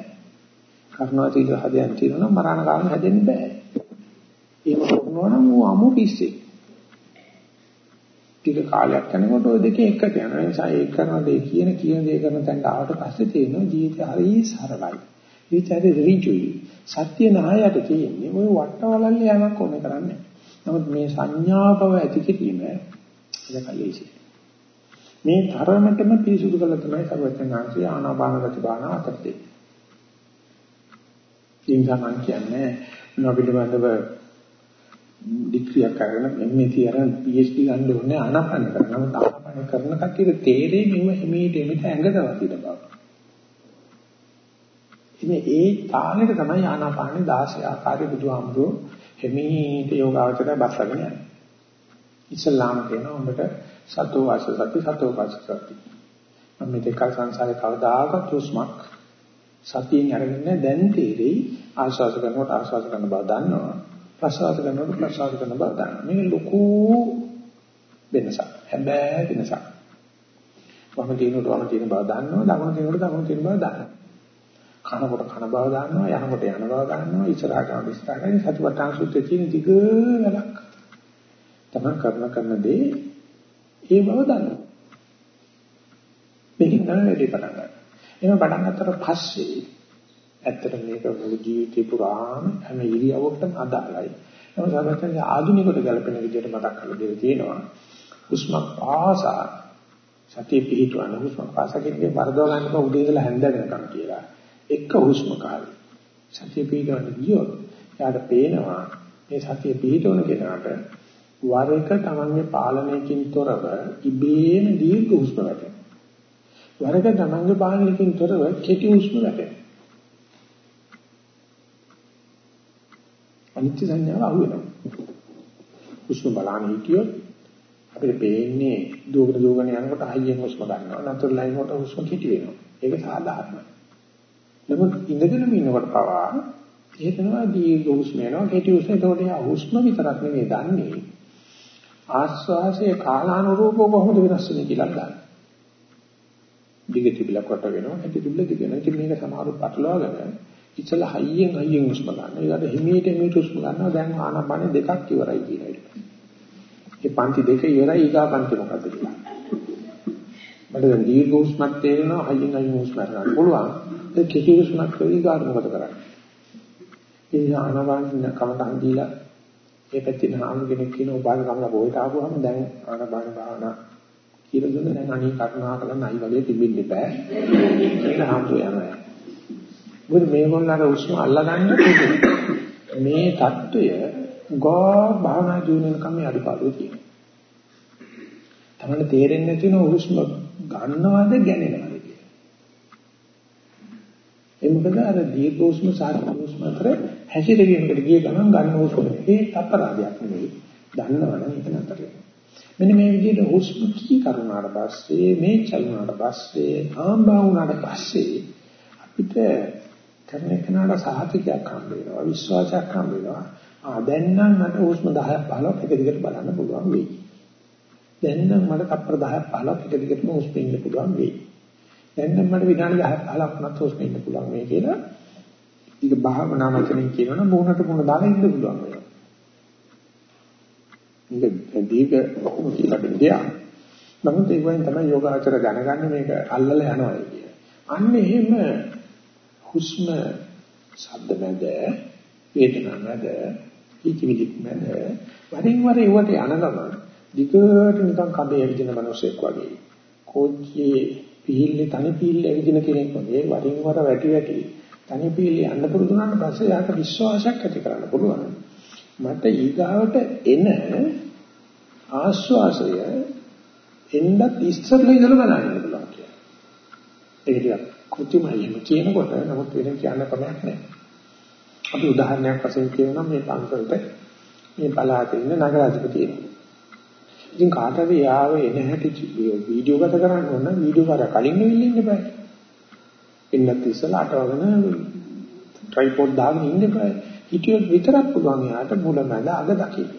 කරුණා සීතල හදයන් තියෙනවා මරාණ කාගෙන හැදෙන්න බෑ. ඒක කරනවා නම් ඌ අමු පිස්සේ. ටික කාලයක් යනකොට ওই දෙකේ එකට යනවා. ඒ නිසා ඒ කරන දේ කියන කියන දේ කරන තැනට ආවට පස්සේ තේරෙනවා ජීවිතය හරි සරලයි. ජීවිතය ඍජුයි. සත්‍ය නායයට තියෙන්නේ ওই වටවලල්ලේ යමක් ඕනේ කරන්නේ. නමුත් මේ සංඥාවව ඇති කිරීම ඉලකලීසි. මේ තරමටම පිරිසුදු කළ තමයි සර්වඥාන්සේ ආනාපාන ප්‍රතිබාන අතර දෙන්නේ. ඉන්සමන් කියන්නේ නොපිළිබඳව ඩිග්‍රියක් අරගෙන MA තියරන් PhD ගන්න ඕනේ ආනාපාන කරනවා. නමුත් ආනාපාන කරන කටියට තේරෙන්නේ මෙව හිමීට එමිට ඇඟට වදින බව. ඉතින් ඒ තාලෙට තමයි ආනාපානේ 16 ආකාරයේ බුදුහාමුදුරුවෝ හිමීට යෝගාවචරය බස්සගෙන යන්නේ. ඉස්ලාම කියනවා උඹට සතෝ වාස සති සතෝ වාස සති. මම මේ කල් සංසාරේ කවදාකවත් හුස්මක් සතියෙන් අරගෙන දැන් තීරෙයි ආශ්වාස කරනකොට ආශ්වාස කරන බව දන්නවා. ප්‍රශ්වාස කරනකොට ප්‍රශ්වාස කරන බව දන්නවා. මේ ලොකු වෙනසක්. හැබැයි වෙනසක්. වම දිනනකොට වම දින බව දන්නවා. දකුණ දිනනකොට දකුණ දින බව දන්නවා. කනකොට කන බව දන්නවා. යනකොට යන බව දන්නවා. ඉස්සරහට යන ඉස්සරහට සතිපට්ඨාන සූත්‍රයේ තියෙන දිග වැඩක්. තමන් කරන කරන දේ ඒ බව දන්නවා. මේකෙන් තමයි වැඩි පටන් ගන්න. එහෙම පටන් ගත්තට පස්සේ ඇත්තට මේක මුළු ජීවිතේ පුරාම හැම ඉරියව්වකටම අදාළයි. නමුත් සමහරවිට ආධුනිකට ගැලපෙන විදිහට මතක් කරලා දෙන්න තියෙනවා. හුස්ම පාසා සතිය පිහිටවන හුස්ම පාසා කියන්නේ වරදව ගන්නක උදේ ඉඳලා හැන්ද වෙනකම් කියලා. එක හුස්ම කාලේ. සතිය පිහිටවන ගියොත් යාට පේනවා මේ සතිය පිහිටවන කෙනාට වර එක තමන්ගේ පාලනයකින් තොරව ඉබේම දීර්ඝ හුස්ම වැටෙනවා. වර එක තමන්ගේ පාලනයකින් තොරව කෙටි හුස්ම වැටෙනවා. අනිත්‍ය සංඥාව අහු වෙනවා. හුස්ම බලන්න හිටියොත් අපිට පේන්නේ දුවගෙන දුවගෙන යනකොට හයියෙන් හුස්ම ගන්නවා. නතර ලයින්කොට හුස්ම කෙටි වෙනවා. ඒක සාධාරණයි. නමුත් ඉඳගෙන ඉන්නකොට පවා ඒකනවා දීර්ඝ හුස්ම යනවා කෙටි හුස්ම. ඒකට යා හුස්ම විතරක් නෙවෙයි දන්නේ. ආස්වාසයේ කාලානුරූපව කොහොමද වෙනස් වෙන්නේ කියලා ගන්න. දිග තිබිලා කොට වෙනවා. ඇටි තිබිලා දිග වෙනවා. ඉතින් මේක සමහරව පටලවාගෙන ඉතල හයියෙන් හයියෙන් හුස්ම ගන්න. ඊළඟට හිමීට හිමීට හුස්ම ගන්නවා. දැන් ආනාපානෙ දෙකක් ඉවරයි කියන එක. ඒ පන්ති දෙක ඉවරයි ඊගා පන්ති මොකද්ද කියලා. මට දැන් දීර්ඝ හුස්මක් තේරෙනවා හයියෙන් හයියෙන් හුස්ම ගන්න පුළුවන්. ඒ කෙටි හුස්මක් ඊගාට මොකද කරන්නේ? ඒ ආනාපාන කමටහන් දීලා ඒ පැත්තේ නාම කෙනෙක් කියන උපාද කමලා බොයිට ආවම දැන් ආනාපාන භාවනා කියලා දුන්න දැන් අනී කරුණා කළා නයි වගේ තිබෙන්න බෑ. ඒක හම්බ යනවා. මොකද මේගොල්ලෝ අර උෂ්ම අල්ලගන්න මේ தত্ত্বය ගෝ භාවනා ජීවන කමේ අඩපාඩු තියෙනවා. තමන්න තේරෙන්නේ නැතින උෂ්ම ගන්නවද ගැනෙනවද කියලා. ඒ මොකද අර දීප උෂ්ම සාර්ථක උෂ්ම අතර හැසිරෙන්නකට ගිය ගමන් ගන්න උෂ්ම ඒ අපරාධයක් නෙවෙයි. දන්නවනම් එතන අතරේ. මෙන්න මේ විදිහට හුස්ම කී කරුණාට පස්සේ මේ චලනාට පස්සේ ආම්බා වුණාට පස්සේ අපිට කරන කෙනාට සාහිතිකයක් හම්බ වෙනවා විශ්වාසයක් හම්බ වෙනවා. ආ දැන් නම් මට හුස්ම 10ක් 15ක් එක දිගට බලන්න පුළුවන් වෙයි. දැන් නම් මට තප්පර 10ක් 15ක් එක දිගටම හුස්ම ඉන්න පුළුවන් වෙයි. දැන් නම් මට විනාඩි 10ක් 15ක් වුණත් හුස්ම ඉන්න පුළුවන් වෙයි කියලා ඊට භාවනා වචනෙන් කියනවනම් මොහොනට මොන දාලා ඉන්න පුළුවන් වෙනවා. මේක දීක කොහොම කියලා දෙන්නේ නමුත් ඒ වයින් තමයි යෝගාචර දැනගන්නේ මේක අල්ලලා යනවා කියන්නේ අන්න එහෙම හුස්ම ශබ්ද මැද වේදනා මැද හිතවිලි මැද වරින් වර ඒවට යන ගමන් දිගට නිකන් කබේ ඇවිදින මිනිසෙක් වගේ කෝච්චියේ පිහිල්ලේ තනි පිහිල්ලේ ඇවිදින කෙනෙක් වගේ වරින් වර වැටි වැටි තනි පිහිල්ලේ යන්න පුරුදු වුණාට පස්සේ යාට විශ්වාසයක් ඇති කරන්න පුළුවන්. මට ඊගාවට එන ආස්වාසය එන්නත් ඉස්සරලා ඉඳලා බලන්න පුළුවන් කියලා. ඒක ටිකක් කෘත්‍රිමයි එහෙම කියනකොට නමුත් වෙන කියන්න ක්‍රමයක් නැහැ. අපි උදාහරණයක් වශයෙන් කියනවා මේ පන්සලට මේ පළාතේ ඉන්න නගරාධිපතිය. ඉතින් කාටද යාව එන හැටි වීඩියෝ ගත කරන්න ඕන නම් වීඩියෝ කාර්ය කලින් නෙවිල්ල ඉන්න බෑ. එන්නත් ඉස්සලා අටවගෙන ට්‍රයිපෝඩ් දාගෙන ඉන්න බෑ. හිටියොත් විතරක් පුළුවන් යාට මුලමඳ අග දකින්න.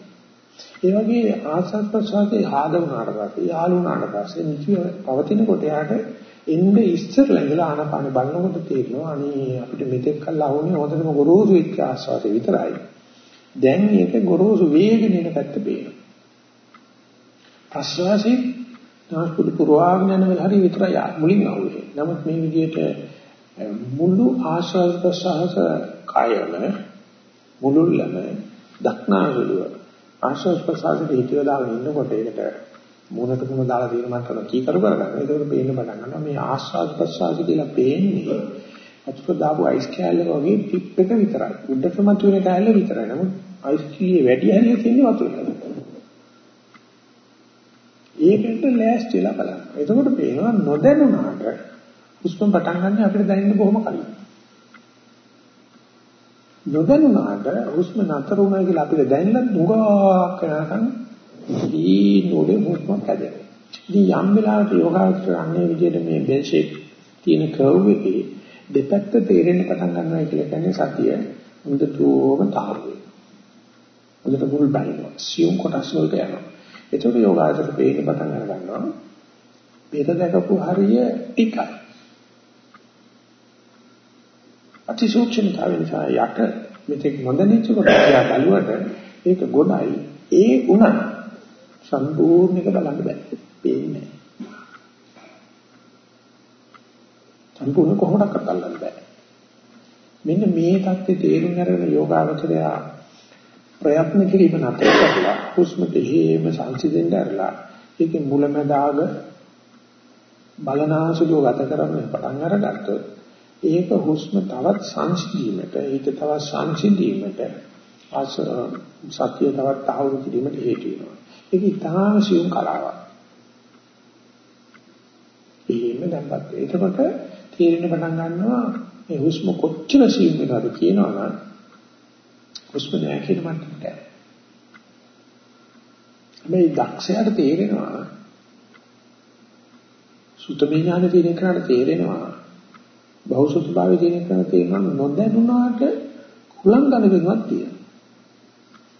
ඒ වගේ ආසත් ප්‍රසවාසයේ ආද වුණාට පස්සේ යාළු වුණාට පස්සේ නිචිය පවතිනකොට යාට එන්නේ ඉස්සරලා ඉඳලා ආනපාන බලනකොට තේරෙනවා අනේ අපිට මෙතෙක් කල් ආවුනේ හොඳටම ගොරෝසු වෙච්ච ආස්වාදේ විතරයි. දැන් මේක ගොරෝසු වේගෙන යන පැත්ත පේනවා. ප්‍රශ්වාසී නාස්පුඩු පුරවාගෙන යන වෙලාව හරි විතරයි මුලින් ආවේ. නමුත් මේ විදිහට මුළු ආස්වාද ප්‍රසහස කායම මුළුල්ලම දක්නාසුලුව ආස්වාද ප්‍රසහසෙට හිතවලාගෙන ඉන්නකොට ඒකට මූණට මුණ දාලා තියෙන මට්ටම කීකරු කරගන්න. ඒකවල පේන්න පටන් ගන්නවා මේ ආස්වාද ප්‍රසආද කියලා පේන්නේ අතුක දාපු අයිස් කෑල්ල වගේ ටිප් එක විතරයි. උඩට මතුවෙන කෑල්ල විතරයි. නමුත් අයිස් කීයේ වැඩි හරිය තියෙන්නේ වතුර. ඒකට ලෑස්තිලා බලන්න. එතකොට පේනවා නොදැනුණාට හුස්ම පටන් ගන්න අපිට දැනෙන්න බොහොම කලින්. නොදන්නාට හුස්ම නතර වුණා කියලා අපිට දැනෙන්න දුගාක් කරනකම් ඊනෝලේ හුස්ම කැදෙනවා. ඉතින් යම් වෙලාවක යෝගාවචර අන්නේ විදිහට මේ බෙල් ෂේප් තියෙන කර්ව් එකේ දෙපැත්ත තේරෙන්න පටන් ගන්නවා කියලා කියන්නේ සතිය හොඳටම තාරු වෙනවා. හොඳට මුල් බයිනවා. සියුම් කොටස් වලට යනවා. ඒකට යෝගාචර පේන්න පටන් ගන්නවා. පෙර දැකපු හරිය ටිකයි. අතිසූක්ෂමතාවය නිසා යට මෙතෙක් නොදැනිච්ච කොට තියා බලුවට ඒක ගොඩයි. ඒ උනත් සම්පූර්ණක බලන්න බෑ. පේන්නේ සම්පූර්ණ කොහොමඩක්වත් අල්ලන්න බෑ. මෙන්න මේ தත්ත්වයේ තේරුම් අරගෙන යෝගාවචරය ප්‍රයත්න කිරීම නතර කරලා හුස්ම දෙහිම සංසිඳෙන්න ඇරලා ඒකේ මුලමදාග බලනාසුලව ගත කරන්න පටන් අරගත්තොත් ඒක හුස්ම තවත් සංසිඳීමට ඒක තවත් සංසිඳීමට ආස සත්‍ය තවත් තහවුරු කිරීමට හේතු වෙනවා. ඒක ඉතාම සියුම් කලාවක්. එහෙම දැන්පත් එතකොට තේරෙන්න පටන් ගන්නවා මේ හුස්ම කොච්චර සියුම් වෙනවද කියනවනම් හුස්ම නෑ කියන මට්ටමට. මේ දක්ෂයාට තේරෙනවා සුතමේ ඥාන තියෙන කෙනාට තේරෙනවා බෞසුත භාවයේ තියෙන කෙනාට තේරෙනවා නොදැනුණාට කුලං ගණකෙවත් තියෙනවා.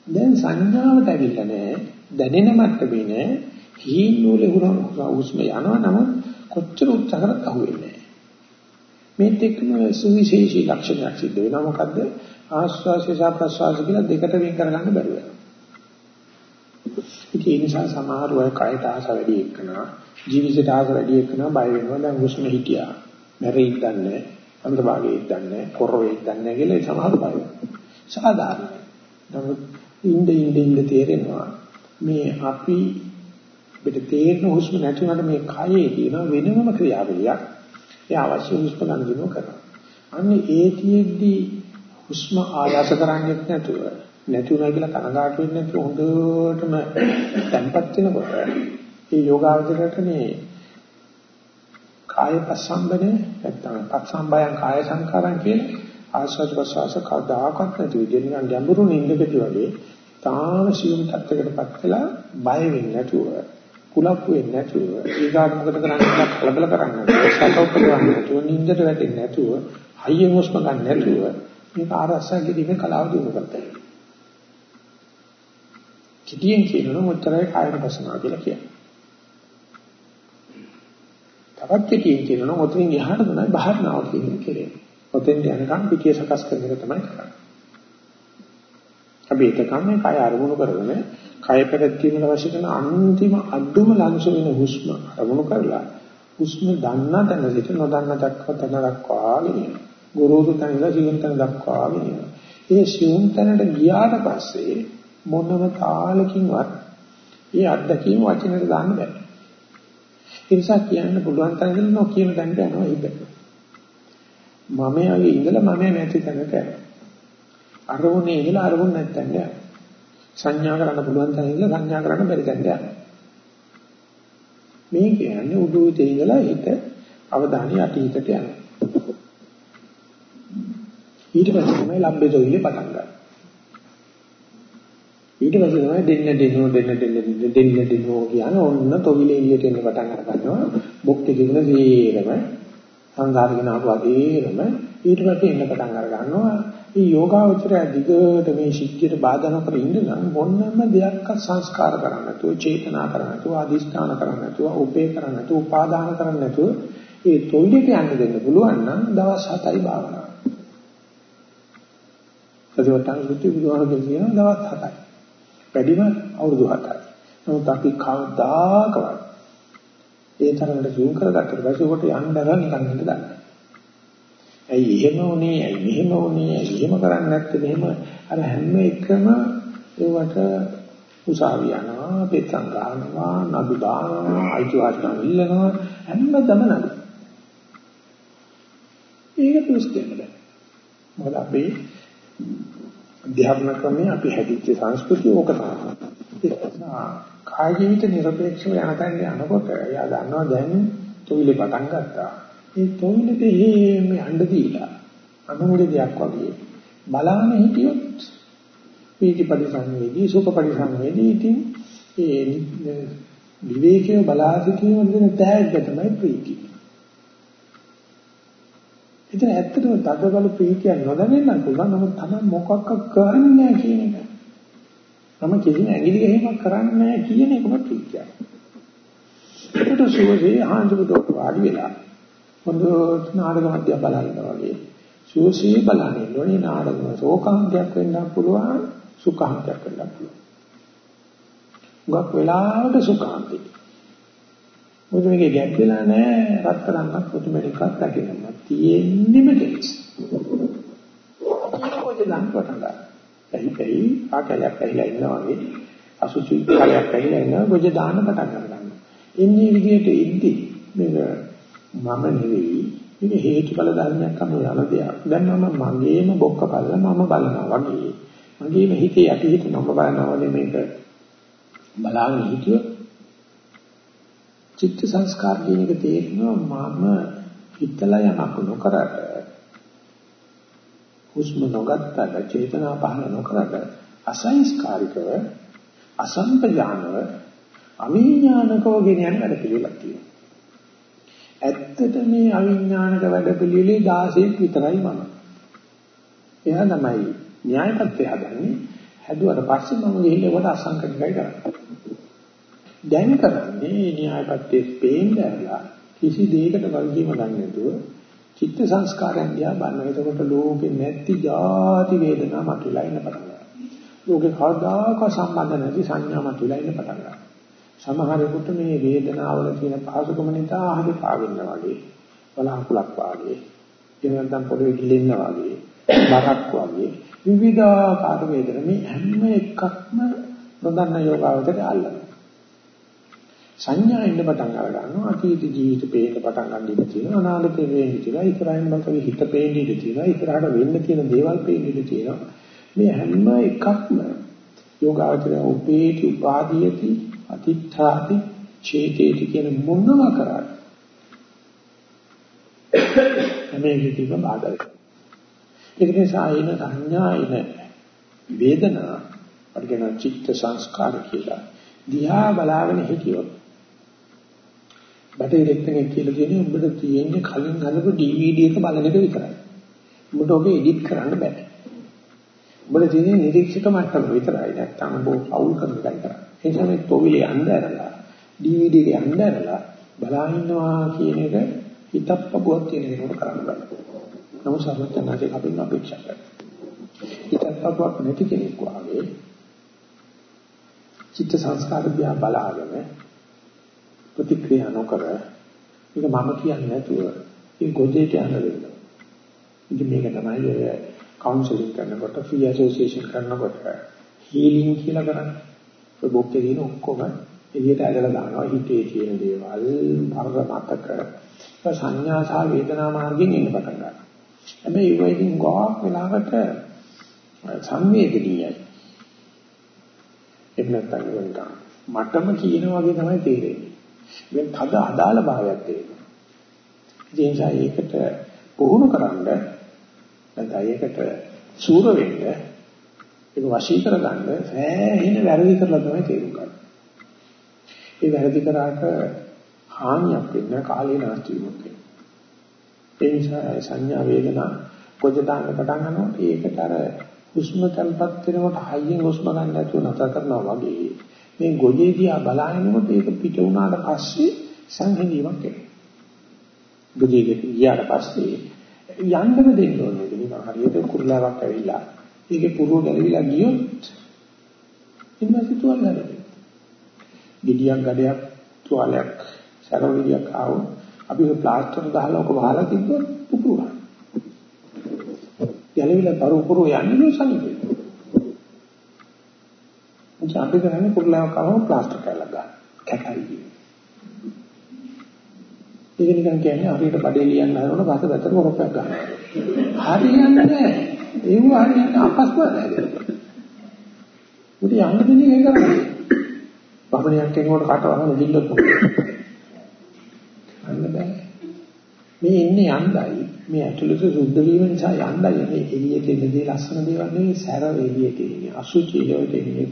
දැන් සංඥාවට ඇවිල්ලා නෑ දැනෙන මට්ටමේ නෑ හීන නූලේ හුරම හුස්ම යනවා නම් කොච්චර උත්සාහ කරත් අහුවෙන්නේ නෑ. මේත් එක්කම සුවිශේෂී ලක්ෂණයක් සිද්ධ වෙනවා මොකද්ද? ආස්වාසය සහ ප්‍රස්වාසය කියලා දෙකට වෙන් කරගන්න බැරුව යනවා. ඒ නිසා සමහර අය කයට ආස වැඩි එක්කනා ජීවිතයට ආස වැඩි එක්කනා බය වෙනවා දැන් හුස්ම හිටියා. මැරෙයිද දන්නේ අන්ත භාගයේද දන්නේ කොරවෙයිද දන්නේ කියලා සමහර බය වෙනවා. සාධාරණයි. නමුත් ඉඳ ඉඳ ඉඳ තේරෙනවා මේ අපි අපිට තේරෙන හුස්ම නැති වුණාට මේ කයේ තියෙන වෙනම ක්‍රියාවලියක් ඒ අවශ්‍ය හුස්ම ගන්න දිනු කරනවා. අන්නේ ඒතියෙද්දී හුස්ම ආයාස කරන්නේ නැතුව නැති උනා කියලා කනගාටු වෙන්නේ නැතුව හොඳටම තැම්පත් වෙනකොට ඒ යෝගාවචරයට මේ කාය පස්සම්බනේ නැත්නම් පස්සම්බයං කාය සංකාරම් කියන ආස්වාද ප්‍රසවාස කවදාකවත් නැති විදිහ නිකන් ගැඹුරු නින්දකදී වගේ තාම සියුම් තත්යකටපත් වෙලා බය වෙන්නේ නැතුව කුලප්පු වෙන්නේ නැතුව ඊගාට මොකද කරන්නේ කලබල කරන්නේ නැතුව සතෝප කරන්නේ නැතුව නින්දට වැටෙන්නේ නැතුව හයියෙන් හුස්ම ගන්න නැතුව මේක ආරස්සා කිරීමේ කලාව දිනු කරතයි. කිටියෙන් කියනවා මුත්‍රාය කායන පසනාව කියලා කියන්නේ. තවත් කිටියෙන් කියනවා මුත්‍රින් එහාට තමයි බහර්නාව කියන්නේ කෙරෙන්නේ. ඔතෙන් යනකම් පිටිය සකස් කරන එක තමයි කරන්නේ. අපි ඒකකම් මේ කය අරමුණු කරගෙන කය පැවැත්වීමට අවශ්‍ය කරන අන්තිම අඩුම ලංශ වෙන හුස්ම අරමුණු කරලා හුස්ම දන්නා තැන සිට නොදන්නා දක්වා තැන දක්වා ගෙනියනවා. ගුරුතුමෝ තැන ඉඳලා සියුම් තැන දක්වා ගෙනියනවා. ඒ සියුම් තැනට ගියාට පස්සේ මොනම තාලකින්වත් ඒ අත්දැකීම වචනෙට දාන්න බෑ. ඒ නිසා කියන්න පුළුවන් තරම් නොකියන තැනට යනවා ඒක. මම යගේ ඉඳලා මම නැති තැනට යනවා. අරමුණේ ඉඳලා අරමුණ නැත්තෙන් යනවා. සංඥා කරන්න පුළුවන් තැන ඉඳලා සංඥා කරන්න බැරි තැනට යනවා. මේ කියන්නේ උඩුවිතේ ඉඳලා හිත අවධානය අතීතයට යනවා. ඊට පස්සේ තමයි ලම්බේ දොයිලේ පටන් ගන්න. ඊට පස්සේ තමයි දෙන්න දෙන්නෝ දෙන්න දෙන්න දෙන්න දෙන්නෝ කියන ඔන්න තොවිලේ එළියට එන්න පටන් අර ගන්නවා. බොක්කේ දින සීරම සංඝාරගෙන ආපු වගේම ඊට පස්සේ එන්න පටන් අර ගන්නවා. මේ යෝගාවචරය දිගට මේ ශික්ෂිත බාධා නොකර ඉන්න නම් මොනම දෙයක්වත් සංස්කාර කරන්න නැතුව, චේතනා කරන්න නැතුව, අදිස්ථාන කරන්න නැතුව, උපේ කරන්න නැතුව, උපාදාන කරන්න නැතුව ඒ තොවිලට යන්න දෙන්න පුළුවන් නම් දවස් 7යි භාවනාව. සතිවට්ටාන සුත්ති විද්‍යාවක කියන දවස් 7යි. වැඩිම අවුරුදු 7යි. නමුත් අපි කවදාකවත් ඒ තරමට zoom කරගත්තට පස්සේ කොට යන්න බැහැ නිකන් ඉන්න දන්නේ. ඇයි එහෙම උනේ? ඇයි මෙහෙම උනේ? ඇයි එහෙම කරන්නේ නැත්තේ? මෙහෙම අර හැම එකම ඒවට උසාවි යනවා, පෙත්තම් ගන්නවා, නඩු දානවා, අයිතිවාසිකම් ඉල්ලනවා හැමදම නඩු. ඒක දුස්තේම බෑ. මොකද අපි අධ්‍යාපන ක්‍රමයේ අපි හැදිච්ච සංස්කෘතිය ඕක තමයි. කාය ජීවිත නිර්පේක්ෂව යන තැන යනකොට එයා දන්නවා දැන් තොවිලේ පටන් ගත්තා. මේ තොවිලේ හේම යන්න දීලා අනුමුල දෙයක් වගේ බලාන හිටියොත් පීති පරිසංවේදී සුඛ පරිසංවේදී ඉතින් ඒ විවේකයේ බලා සිටීම දෙන තෑග්ග තමයි ප්‍රීතිය. ඉතින් ඇත්තටම තදබල ප්‍රීතිය නොදැනෙන්න පුළුවන් නමුත් තමයි මොකක්ක කරන්නේ කියන එක. තම කිසිම ඇඟිලි ගහීමක් කරන්නේ නැහැ කියන එකම ප්‍රීතිය. ඒකට සුවසේ ආන්දරට වාඩි වෙලා හොඳට නාටක මැදියා බලනවා වගේ සුවසේ බලන්නේ නොනේ නාටකම ශෝකාන්තයක් වෙන්න පුළුවන් සුඛාන්තයක් වෙන්න පුළුවන්. ගොක් වෙලාවට සුඛාන්තයි. මොකද මේකේ ගැප් වෙලා නැහැ රත්තරන්වත් කොතුමැණිකක් රැකෙනවා. තියෙන්නෙම කෙලස්. ඒක දැන් පටන් පැහි පැහි ආකලයක් පැහිලා ඉන්නවා වගේ අසුචි කලයක් පැහිලා ඉන්නවා ගොජ දාන්න පටන් ගන්නවා. ඉන්නේ විදිහට ඉද්දි මේක මම නෙවෙයි මේක හේතුඵල ධර්මයක් අනුව යන දෙයක්. දැන් මම මගේම බොක්ක බලලා මම බලනවා වගේ. මගේම හිතේ යටි හිත මම බලනවා වගේ මේක බලාගෙන හිටියොත් චිත්ත සංස්කාර කියන එක තේරෙනවා මම හිතලා යමක් නොකරට හුස්ම නොගත්තට චේතනා පහළ නොකරට අසංස්කාරිකව අසම්පජානව අවිඥානිකව ගෙන යන වැඩ පිළිවෙලක් තියෙනවා. ඇත්තට මේ අවිඥානික වැඩ පිළිවෙලේ 16ක් විතරයි මම. එයා තමයි න්‍යායපත්‍ය හදන්නේ. හැදුවට පස්සේ මම ගිහිල්ලා ඒකට අසංකල්පයි කරන්නේ. දැන් කරන්නේ න්‍යායපත්‍යයේ පේන්න ඇරලා කිසි දෙයකට වර්ගීම ගන්න නැතුව චිත්ත සංස්කාරයන් දිහා බලන. එතකොට ලෝකෙ නැති ಜಾති වේදනා මතුවලා ඉන්න පටන් ගන්නවා. ලෝකේ කවදාකවත් සම්බන්ධ නැති සංඥා මතුවලා ඉන්න පටන් ගන්නවා. සමහරෙකුට මේ වේදනාවල තියෙන පහසුකම නිසා හරි පාවෙන්න වගේ බලාකුලක් වගේ එහෙම නැත්නම් පොළවේ ගිලෙන්න වගේ බරක් වගේ විවිධාකාර වේදනා. මේ හැම එකක්ම නොදන්න යෝගාවචරය අල්ලනවා සංඥා ඉන්න පටන් අර ගන්නවා අතීත ජීවිත පේන්න පටන් ගන්න ඉඳී තියෙනවා අනාගතේ වෙන්න තියෙනවා ඉස්සරහින් මතක හිත පේන්න ඉඳී තියෙනවා ඉස්සරහට වෙන්න තියෙන දේවල් පේන්න ඉඳී තියෙනවා. මේ හැම එකක්ම යෝගාවචරය උපේටි උපාදීයති අතිත්ථාති චේතේති කියන මොනම කරා මේ විදිහම බාධා ඒක නිසා එන සංඥා එන වේදනා අර්ගන චිත්ත සංස්කාර කියලා දිහා බලාගෙන හිටියොත් බටේ දෙක්කනේ කියලා කියන්නේ උඹට තියෙන්නේ කලින් හදපු DVD එක බලන එක විතරයි. උඹට ඔබ එඩිට් කරන්න බෑ. උඹට තියෙන්නේ නිරීක්ෂක මට්ටම විතරයි. නැත්තම් ඔබ අවුල් කරන එකයි කරන්නේ. ඒ නිසා මේ තොවිලේ යන්න ඇරලා DVD එකේ යන්න ඇරලා බලා ඉන්නවා කියන එක හිතප්පුවක් තියෙන කෙනෙකුට කරන්න බෑ. නමුත් සර්වඥාගේ අපින් අපේක්ෂා කරනවා. හිතප්පුවක් නැති කෙනෙක් වාගේ චිත්ත සංස්කාර දිහා බලාගෙන ප්‍රතික්‍රියා නොකර මේක මම කියන්නේ නැතුව ඒ ගොඩේට යන දෙන්න. ඉතින් මේක තමයි ඔය කවුන්සලින් කරනකොට ෆ්‍රී ඇසෝසියේෂන් කරනකොට හීලින් කියලා කරන්නේ. ඔය බොක්කේ දින ඔක්කොම එළියට ඇදලා දානවා හිතේ තියෙන දේවල් වර්ග මතක සංඥා සහ වේදනා මාර්ගයෙන් එන්න පටන් ගන්නවා. හැබැයි ඒක ඉතින් ගොඩක් වෙලාවට සංවේදනීයයි. ඒක නැත්තම් මටම කියන වගේ තමයි තේරෙන්නේ. මේ තද අදාළ භාවයක් තියෙනවා. ඒ නිසා ඒකට පුහුණු කරන්න නැත්නම් ඒකට සූර වෙන්න ඒක වශී කරගන්න සෑහෙන වැරදි කරලා තමයි තේරුම් ගන්න. ඒ වැරදි කරාට හානියක් වෙන්න කාලේ නාස්ති වෙනවා. ඒ නිසා සංඥා වේදනා පොජ දාන්න පටන් ගන්නවා ඒකට අර හුස්ම තල්පත් වෙනකොට හයියෙන් හුස්ම ගන්න නැතුව නැතර කරනවා වගේ මේ ගොජේදී බලාගෙනකොට ඒක පිට වුණාට පස්සේ සංහිඳීමක් එනවා. ගොජේකට ගියාට පස්සේ යන්නම දෙන්න ඕනේ. නිකන් හරියට කුරුලාවක් ඇවිල්ලා ඒකේ පුරුව ගැලවිලා ගියොත් ඉන්නසි තුවාල හැරෙයි. ගෙඩියක් ගඩයක් තුවාලයක් සරෝගියක් ආවොත් අපි ඒ ප්ලාස්ටර් දාලා ඔක වහලා තිබ්බොත් පුපුරනවා. ගැලවිලා පරු පුරුව යන්නේ සනිපේ. ඉතින් අපි කරන්නේ කුරුලාවක් ආවම ප්ලාස්ටර් කැල්ලක් ගන්න. කැටයි. ඒක නිකන් කියන්නේ හරියට බඩේ ලියන්න හදනකොට පස්ස පැත්තට මොකක්ද ගන්නවා. හරියන්නේ නැහැ. ඒව හරියන්නේ අපස්මාරයි. උටි යන්න දෙන්නේ ඒක කරන්නේ. බබණයක් එනකොට කට වහන දිල්ලත් අන්න බෑ. මේ ඉන්නේ යන්නයි මේ ඇතුළත සුද්ධ වීම නිසා යන්නයි මේ එළියට එන්නේ ලස්සන දේවල් නෙවෙයි සැර එළියට එන්නේ අසුචි එළියට එන්නේ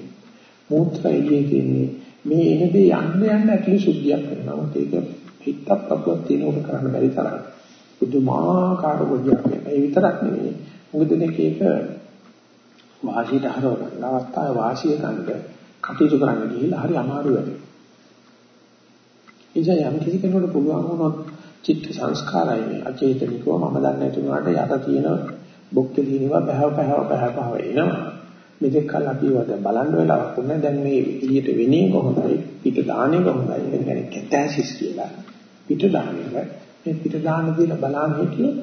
මූත්‍රා එළියට එන්නේ. මේ එන දේ යන්න යන්න ඇතුළේ සුද්ධියක් වෙනවා. ඒක හිතක් අපුවක් තියෙන උඩ කරන්න බැරි තරම්. බුදුමාකාර ගොඩියක් වෙනවා. ඒ විතරක් නෙවෙයි. මොකද මේක වාසියට හරව ගන්න අවස්ථාවේ වාසිය ගන්න කටයුතු කරන්න ගිහිල්ලා හරි අමාරු වැඩක්. ඉතින් යම් කිසි කෙනෙකුට පුළුවන් වුණොත් චිත්ත සංස්කාරයි මේ අචේතනිකව මම දන්නේ නැති වුණාට යට තියෙන බොක්කේ තියෙනවා බහව බහව බහව බහව එනවා. මෙතෙක් කල් අපි වද බලන් වෙලාවක් උන්නේ දැන් මේ එළියට වෙන්නේ කොහොමදයි පිට දාන්නේ කොහොමදයි ඒ කියන්නේ කැටැසිස් කියලා. පිට දාන්නේ මේ පිට දාන්න කියලා බලන්න හිටියොත්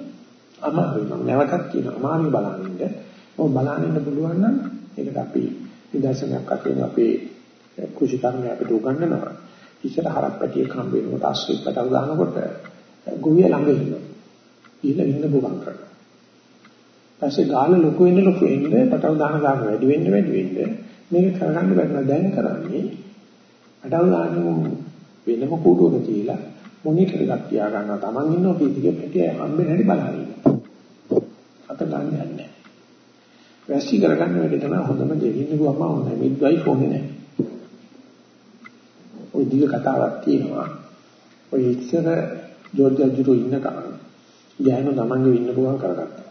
අමාරුයි මම නැවතත් කියනවා අමාරුයි බලන්න. ඔව් බලන්න ඉන්න පුළුවන් නම් ඒකට අපි නිදර්ශනයක් අතේන අපේ කුෂි කර්මය අපිට උගන්වනවා. ඉස්සර හරක් පැටියෙක් හම්බ වෙනකොට අස්විත් පැටව දානකොට ගොවිය ළඟ ඉන්නවා. ඊළ ඉන්න බුවන් කරනවා. ඊපස්සේ ගාන ලොකු වෙන්න ලොකු වෙන්න පැටව දාන ගාන වැඩි වෙන්න වැඩි වෙන්න මේක කරගන්න බැහැ දැන් කරන්නේ පැටව දාන වෙනම කූඩුවක තියලා මොනිටර් එකක් තියා ගන්නවා. Taman ඉන්න ඔපීතිගේ පැටිය හම්බෙන්නේ නැති බලන්න. අත ගන්න යන්නේ. වැසි කරගන්න වැඩි තමයි හොඳම දෙවින්න ගුවම ඕනේ මිඩ්වයිෆ් ඕනේ නැහැ. ওই දිග කතාවක් තියෙනවා. ඔය ඉස්සර ජෝර්ජ් අජුරු ඉන්නකම් ගෑනු තමන්ගේ වින්න පුගම් කරගත්තා.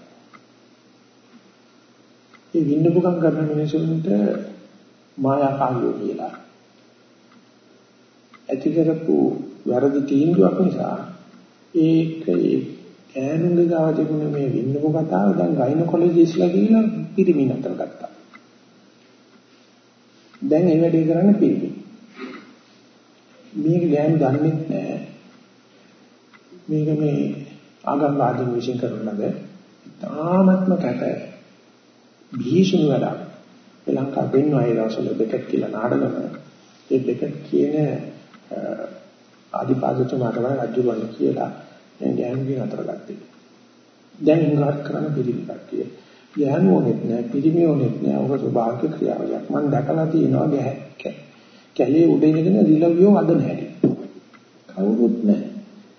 ඒ වින්න පුගම් කරන මිනිසුන්ට මායාකාරියෝ කියලා. ඇති කරපු වැරදි තීන්දුවක් නිසා ඒක ඈනුගේ ගාව තිබුණ මේ වින්නපු කතාව දැන් ගයිනකොලොජිස්ලා කියලා පිරිමි නතර ගත්තා. දැන් ඒ වැඩේ කරන්න පිරිමි. මේක ගෑනු දන්නේ නැහැ. මේක මේ ආගම්වාදීන් විශ්ින් කරනද තාමත්ම කැත භීෂණ වැඩක්. ලංකාව වෙනවා ඒ දවස්වල දෙකක් කියලා නාටකම. ඒ දෙක කියන ආදිපාදතුමාට වඩා රජුවන්න කියලා දැන් ගෑනුගේ අතර ගත්තේ. දැන් ඉංග්‍රීසි කරන පිළිවි කට්ටිය. ගෑනු ඕනෙත් නෑ, පිළිමි ඕනෙත් නෑ. ඔක ස්වභාවික ක්‍රියාවක්. මම දැකලා තියෙනවා ගැහැක්ක. කැලේ උඩ ඉඳගෙන රිලවියෝ වදන හැටි. කවුරුත් නෑ.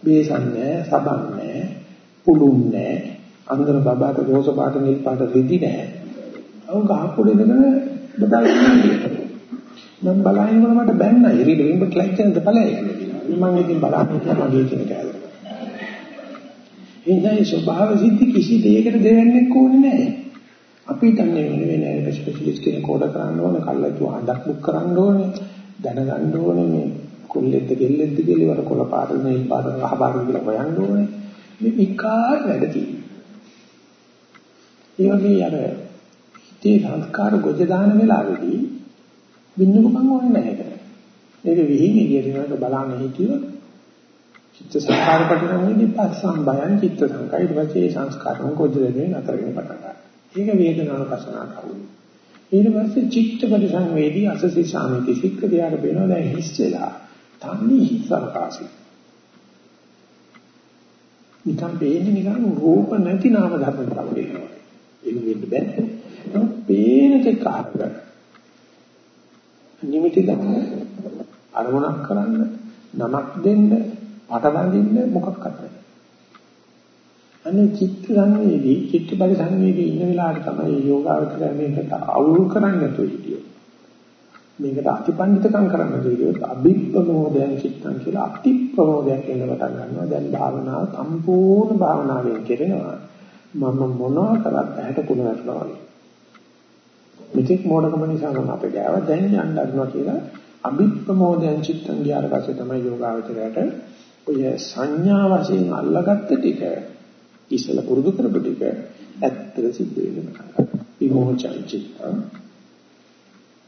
බේසන් නෑ, සබන් නෑ, පුළුන් නෑ. අන්දර බබාට රෝස පාට නිල් පාට රිදි නෑ. අවු ගහකොඩ ඉඳගෙන බදාගෙන ඉන්නවා. මම බලහිනකොට මට බැන්නා. ඉරිල විඹ ක්ලයින්ට් එකෙන් බලය යන්නේ. මම ඉතින් බලන්න කියලා මගේ කියන කෑල්ල. එනිසා ස්වභාව සිද්ධි කිසි දෙයකට දෙවන්නේ කොහොනේ නැහැ. අපි දන්නේ වෙන වෙන ස්පෙෂලිස්ට් කෙනෙක් කෝඩ කරන්න ඕනේ, කල්ලාතු හඬක් බුක් කරන්න ඕනේ, දැනගන්න ඕනේ මේ කොල්ලෙද්ද ගෙල්ලෙද්ද කියලා වර කොළ පාට නෙල් පාට රහ පාට කියලා හොයන්න ඕනේ. මේ විකාර වැඩ තියෙනවා. ඒ වගේ අර හිතේ සංස්කාර ගොජ දාන වෙලාවේදී බින්දුකම් ඕනේ නැහැ. ඒක විහිං එළියට බලන්න හිටියොත් චිත්ත සංස්කාර පටිනමේදී පස්සම් බයන් චිත්ත සංකයි ඊට පස්සේ සංස්කාරම කොද්දෙන්නේ නතර වෙන පටන් ගන්නවා. ඒක වේදනාව පසනාට අවුල්. ඊට පස්සේ චිත්ත පරිසංවේදී අසසි සාමිති සික්ක දිහාට වෙනවා දැන් හිස් වෙලා තන්නේ හිස්සරකාසි. නිකම් බේන්නේ නිකන් රූප නැති නාම ධර්ම තමයි. ඒක වෙන්න බෑ. නමුත් පේන දෙක අහක නිමිති ගන්න අරමුණක් කරන්න නමක් දෙන්න පටවඳින්න මොකක්වත් නැහැ. අනේ චිත්ත සංවේදී චිත්ත බල සංවේදී ඉන්න වෙලාවට තමයි යෝගාවචරය මේකට අවුල් කරන්නේ නැතුව හිටියෝ. මේකට අතිපණ්ඩිතකම් කරන්න දෙවියොත් අභිප්‍රමෝදයන් චිත්තං කියලා අතිප්‍රමෝදයක් එන්න පටන් ගන්නවා. දැන් භාවනාව සම්පූර්ණ භාවනාවෙන් කෙරෙනවා. මම මොනවා කරත් ඇහැට කුණ වැටෙනවා වගේ. මෙතෙක් මෝඩකම නිසා මම අපේ ගාව දැන් යන්න අරනවා කියලා අභිප්‍රමෝදයන් චිත්තං ගියාට පස්සේ තමයි යෝගාවචරයට ඔය සංඥා වශයෙන් අල්ලගත්ත ටික ඉස්සල පුරුදු කරපු ටික ඇත්තට සිද්ධ වෙනවා. විමෝචන චිත්තං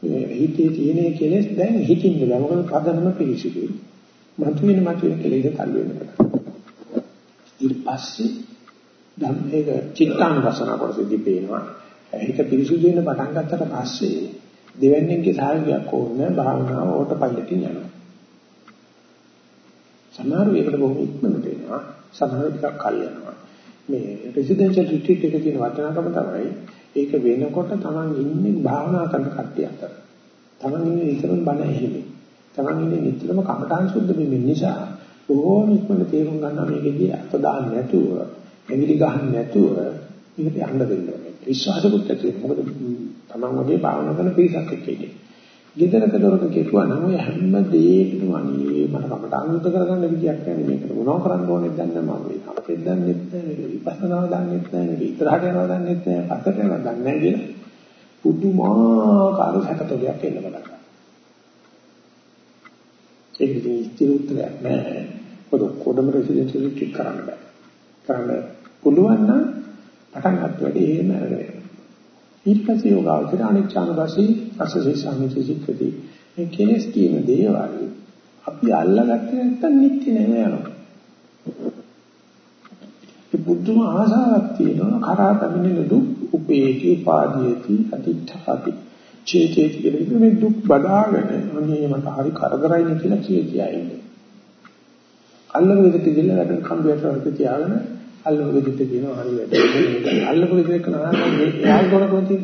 මේ හිතේ තියෙන කෙලෙස් දැන් හිතින් නෑ මොකද පදනම පිළිසිදුයි. මතුවෙන මතුවෙන කෙලෙස් තල් වෙනවා. ඊට පස්සේ ධම්මේක චිත්තානුපසන කොටසදී පේනවා. හිත පිරිසුදු වෙන පටන් ගත්තට පස්සේ දෙවන්නේගේ සාහිත්‍යයක් ඕනේ භාවනාව ඕට පයිලටින් යනවා. සමහර වෙලකට බොහොම ඉක්මනට එනවා. සමහර ටිකක් කල් යනවා. මේ රෙසිඩෙන්ෂල් රිට්‍රීට් එකේ තියෙන වටිනාකම තමයි ඒක වෙනකොට Taman ඉන්නේ භාවනා කරන කට්ටිය අතර. Taman ඉන්නේ විතරම බණ ඇහිමි. Taman ඉන්නේ විතරම කමඨාන් සුද්ධ වෙමින් නිසා බොහොම ඉක්මනට තේරුම් ගන්නවා මේකේදී අත දාන්න නැතුව එවිලි ගහන්න නැතුව මේකට යන්න දෙන්න ඕනේ. විශ්වාසකුත් ඇති වෙනවා. මොකද තමන් වගේ භාවනා කරන පිරිසක් එක්ක ඉන්නේ. ගෙදරක දොරක කෙරුවා නම් ඔය හැම දෙයකම අනේ මට කමට අනුත් කරගන්න විදියක් නැහැ මේකට මොනව කරන්න ඕනෙද දන්නේ මම මේක අපේ දන්නේ නැහැ විපස්සනාව දන්නේ නැහැ මේක ඉතරහට යනවා දන්නේ නැහැ. පස්සට යනවා දන්නේ නැහැ කියන පුදුමාකාර සැකතෝලයක් එන්න පටන් ගන්නවා. ඒක ඉතින් ඉස්තිර උත්තරයක් නෑ. පොදු කොඩම රෙසිඩෙන්ෂල් ටික කරන්න බෑ. කරන්න පුළුවන් නම් පටන් ගන්න වැඩි එහෙම අරගෙන ඊට පස්සේ යෝගාවචර අනිච්චානුපස්සී අසසේ සම්මිති සික්කති මේ කෙලස් කියන දේවල් අපි අල්ලගත්තේ නැත්නම් නිත්‍ය නෑ යනවා. ඒ බුදුම ආසාවක් තියෙනවා කරා පැමිණෙන දුක් උපේති උපාදීයති අතිඨාති චේතේති කියන මේ දුක් බදාගෙන අනේ මට හරි කරදරයි නේ කියලා කිය කියා ඉන්නේ. අල්ලගෙන ඉඳලා ගිහලා වැඩ කම්බියට වලට තියාගෙන අල්ලපු ගෙදරට කියනවා හරි වැඩ. අල්ලපු ගෙදරට කරනවා මේ යාල් කරපොති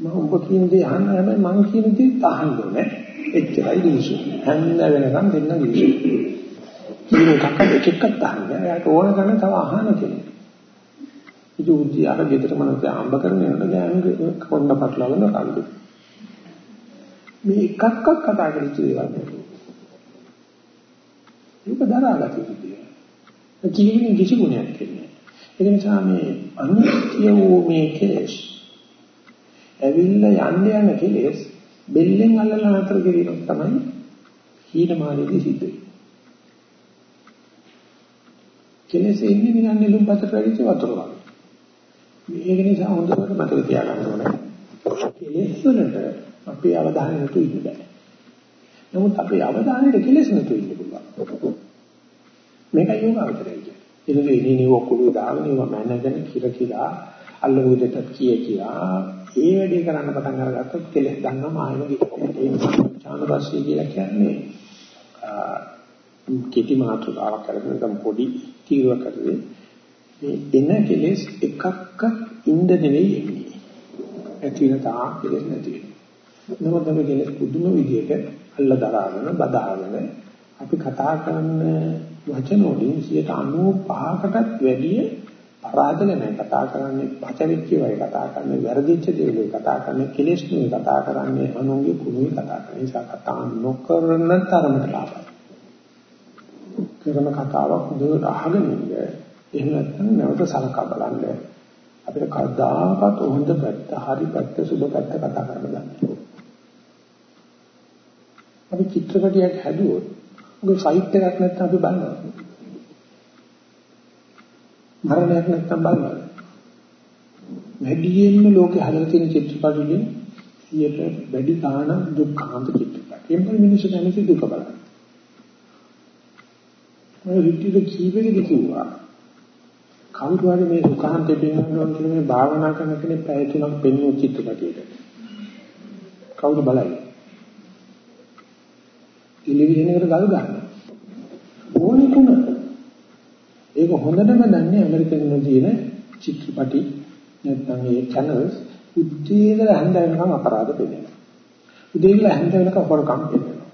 මම ඔබ කියන දේ අහන්න හැබැයි මං කියන දේ අහන්න ඕනේ. එච්චරයි දිවිසු. හැන්න වෙනකන් දෙන්න දිවිසු. කියන එකක් එක එකක් අහන්න. එයාට ඕන කරන තව අහන්න කියලා. ඉතින් උදේ අර ගෙදර මනස ආම්බ කරන යනකොට දැන් කොන්න පටලවන කල්ලු. මේ එකක්වත් කතා කරච්ච දේවල් නෙවෙයි. ඒක දරාගත යුතුයි. ජීවිතේ කිසි ගුණයක් නැහැ. ඒ නිසා මේ අනිත්‍ය වූ මේ කෙලෙස් ඇවිල්ලා යන්න යන කෙලෙස් බෙල්ලෙන් අල්ලලා නතර කිරීම තමයි හීනමානීදී සිද්ධ වෙන්නේ. කෙලෙස් එන්නේ නිකන් නෙළුම් පතට වැඩිච්ච වතුර වගේ. මේක නිසා හොඳට මතක තියාගන්න ඕනේ. කෙලෙස් වලට අපේ අවධානය නැතු ඉන්න බෑ. නමුත් අපේ අවධානයට කෙලෙස් නැතු ඉන්න පුළුවන්. මේකයි යෝගාවචරය කියන්නේ. එනගේ ඉනිනේ ඔක්කොම දාගෙන ඒව මැනගෙන කිර කිරා අල්ලපු දෙට කිය කියා ඒ වැඩේ කරන්න පටන් අරගත්තොත් කෙලෙස් ගන්නවා මායම ඒ චානරස්සී කියලා කියන්නේ කෙටි මාතෘකාවක් කරගෙන නම් පොඩි තීරුවක් කරේ මේ එන කෙලෙස් එකක්ක ඉන්න නෙවෙයි එන්නේ ඇති වෙන තා කෙලෙස් නැති වෙනවා නමුත් අපි කෙලෙස් පුදුම විදිහට අල්ල දරාගෙන බදාගෙන අපි කතා කරන වචන වලින් 95කටත් වැඩිය පරාද ගැන කතා කරන්නේ පචරිච්ච වයි කතා කරන්නේ වැරදිච්ච දේවල් කතා කරන්නේ කෙලෙස් නෙවෙයි කතා කරන්නේ අනුන්ගේ කුණුයි කතා කරන්නේ. නිසා කතා නොකරන තරමට ලාභයි. කරන කතාවක් හොඳට අහගෙන ඉන්න. එහෙම නැත්නම් නැවත සලකා බලන්න. අපිට කවදාකවත් හොඳ පැත්ත හරි පැත්ත සුබ පැත්ත කතා කරන්න බෑ. අපි චිත්‍රපටයක් හැදුවොත් ඔගේ ෆයිට් එකක් නැත්නම් අපි බලනවා. මරණයක් නැත්නම් බලනවා. වැඩියෙන්ම ලෝකේ හදලා තියෙන චිත්‍රපටිවලින් ඊට වැඩි ගාණ දුක්ඛාන්ත චිත්‍රපට. එම්බ මිනිස්සු දැනෙන්නේ දුක බලන්න. ඔය රිට්ටිද කීවෙකද කිව්වා. කවුරු හරි මේ දුක්ඛාන්තේ පෙන්වනවා කියන මේ භාවනා කරන කෙනෙක් පැය තුනක් පෙන්වන චිත්‍රපටියකට. කවුරු බලයි? ටෙලිවිෂන් එකට ගල් ගන්නවා. ඕනේ කුණ. ඒක හොඳටම දන්නේ ඇමරිකන් වල තියෙන චිත්‍රපටි නැත්නම් ඒ channels උදේට හැන්ද වෙනකම් අපරාධ පෙන්නනවා. උදේට හැන්ද වෙනකම් හොරකම් පෙන්නනවා.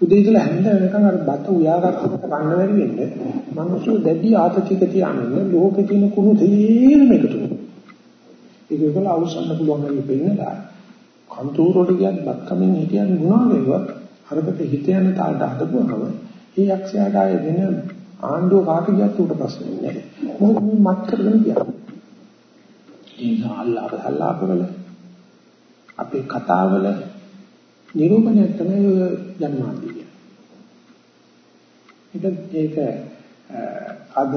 උදේට හැන්ද වෙනකම් අර බත උයාගත්තට කන්න බැරි වෙන්නේ මිනිස්සු දැඩි ආතතියක තියාගෙන ලෝකේ තියෙන කුණු තේරෙම එකතු වෙනවා. ඒක ඒකල අවසන් පුළුවන් වෙන්නේ පෙන්නලා කන්තෝර වල ගියත් බක්කමින් හිටියන් ගුණා වේවා අරකට හිත යන තාලට හදපුවම ඒ යක්ෂයාට ආයේ වෙන ආණ්ඩුව කාට ගියත් උට ප්‍රශ්න නැහැ. මොකද මේ මත් කරගෙන ගියා. ඒ නිසා අල්ලාහ අල්ලාහවල අපේ කතාවල නිරූපණය තමයි ජන්මාදී. ඒක ඒක අද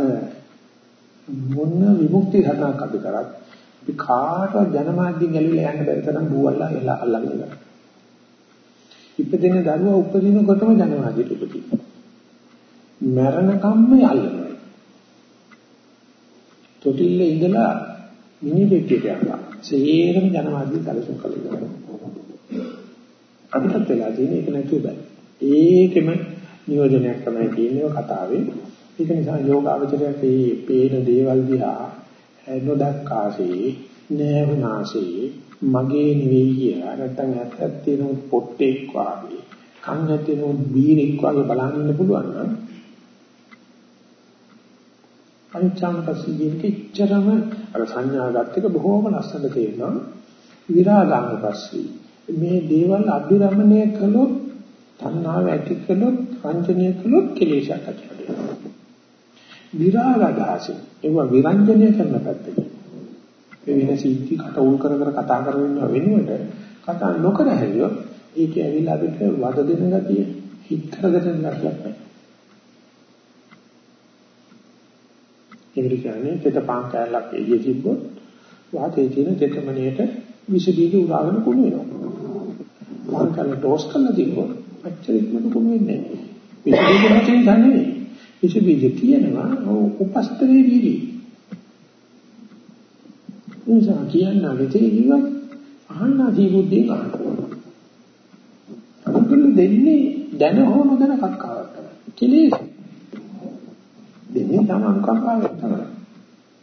මොන විමුක්ති හදනක් අපි කරත් අපි කාටවත් ජනමාධ්‍යෙන් ගැලවිලා යන්න බැරි තරම් බූවල්ලා එලා අල්ලගෙන ඉන්නවා. ඉපදෙන දරුවා උපදිනකොටම ජනවාදයට උපදිනවා. මරණකම්ම යල්ලනවා. තොටිල්ල ඉඳලා මිනි දෙකේට යනවා. සේරම ජනවාදී සැලසුම් කළේ. අපිටත් වෙලා තියෙන එක නැතුව බෑ. ඒකෙම නියෝජනයක් තමයි කියන්නේ කතාවේ. ඒක නිසා යෝගාවචරයේ මේ පේන දේවල් දිහා නොදක්කාසේ නෑවනාසේ මගේ නෙවෙයි කියලා. නැත්නම් ඇත්තක් තියෙන පොට්ටෙක් වාගේ. කන් නැතින බීරෙක් වාගේ බලන්න ඉන්න පුළුවන් නම් අනිච්ඡානුපස්සී කියනකෙච්චරම අර සංඥාගත එක බොහෝම ලස්සනට තේරෙනවා. විරාගානුපස්සී මේ දේවල් අභිරමණය කළොත් තණ්හාව ඇති කළොත් රංජනීය කළොත් කෙලෙසක් ඇති වෙනවා. විරාගදාසි ඒවා විරංජනය කරන පැත්තට ඒ වෙන සීටි කට උල් කර කර කතා කරගෙන වෙනුවට කතා නොකර හැදියොත් ඒක ඇවිල්ලා අපිට වද දෙන ගතිය හිත කරගෙන නැట్లක් ඒකට කියන්නේ තෙත පාන් කැලක් එළිය තිබ්බොත් වාතයේ තියෙන තෙතමණයට විස බීජ උරාගෙන කුණු වෙනවා. පාන් කැල ඩෝස් කරලා තිබ්බොත් අච්චර ඉක්මනට කුණු වෙන්නේ නැහැ. විස බීජ නැතිව ගන්නේ. විස බීජ තියෙනවා උපස්තරේ වීදි. නිසා කියන්න මෙතේ ජීවත් අහන්න දීබුද්ධිය ගන්නවා. අනුගල දෙන්නේ දැන හෝ නොදැන කක්කාවක් තමයි. කෙලෙස්. දෙන්නේ තම අනුකම්පාවක් තමයි.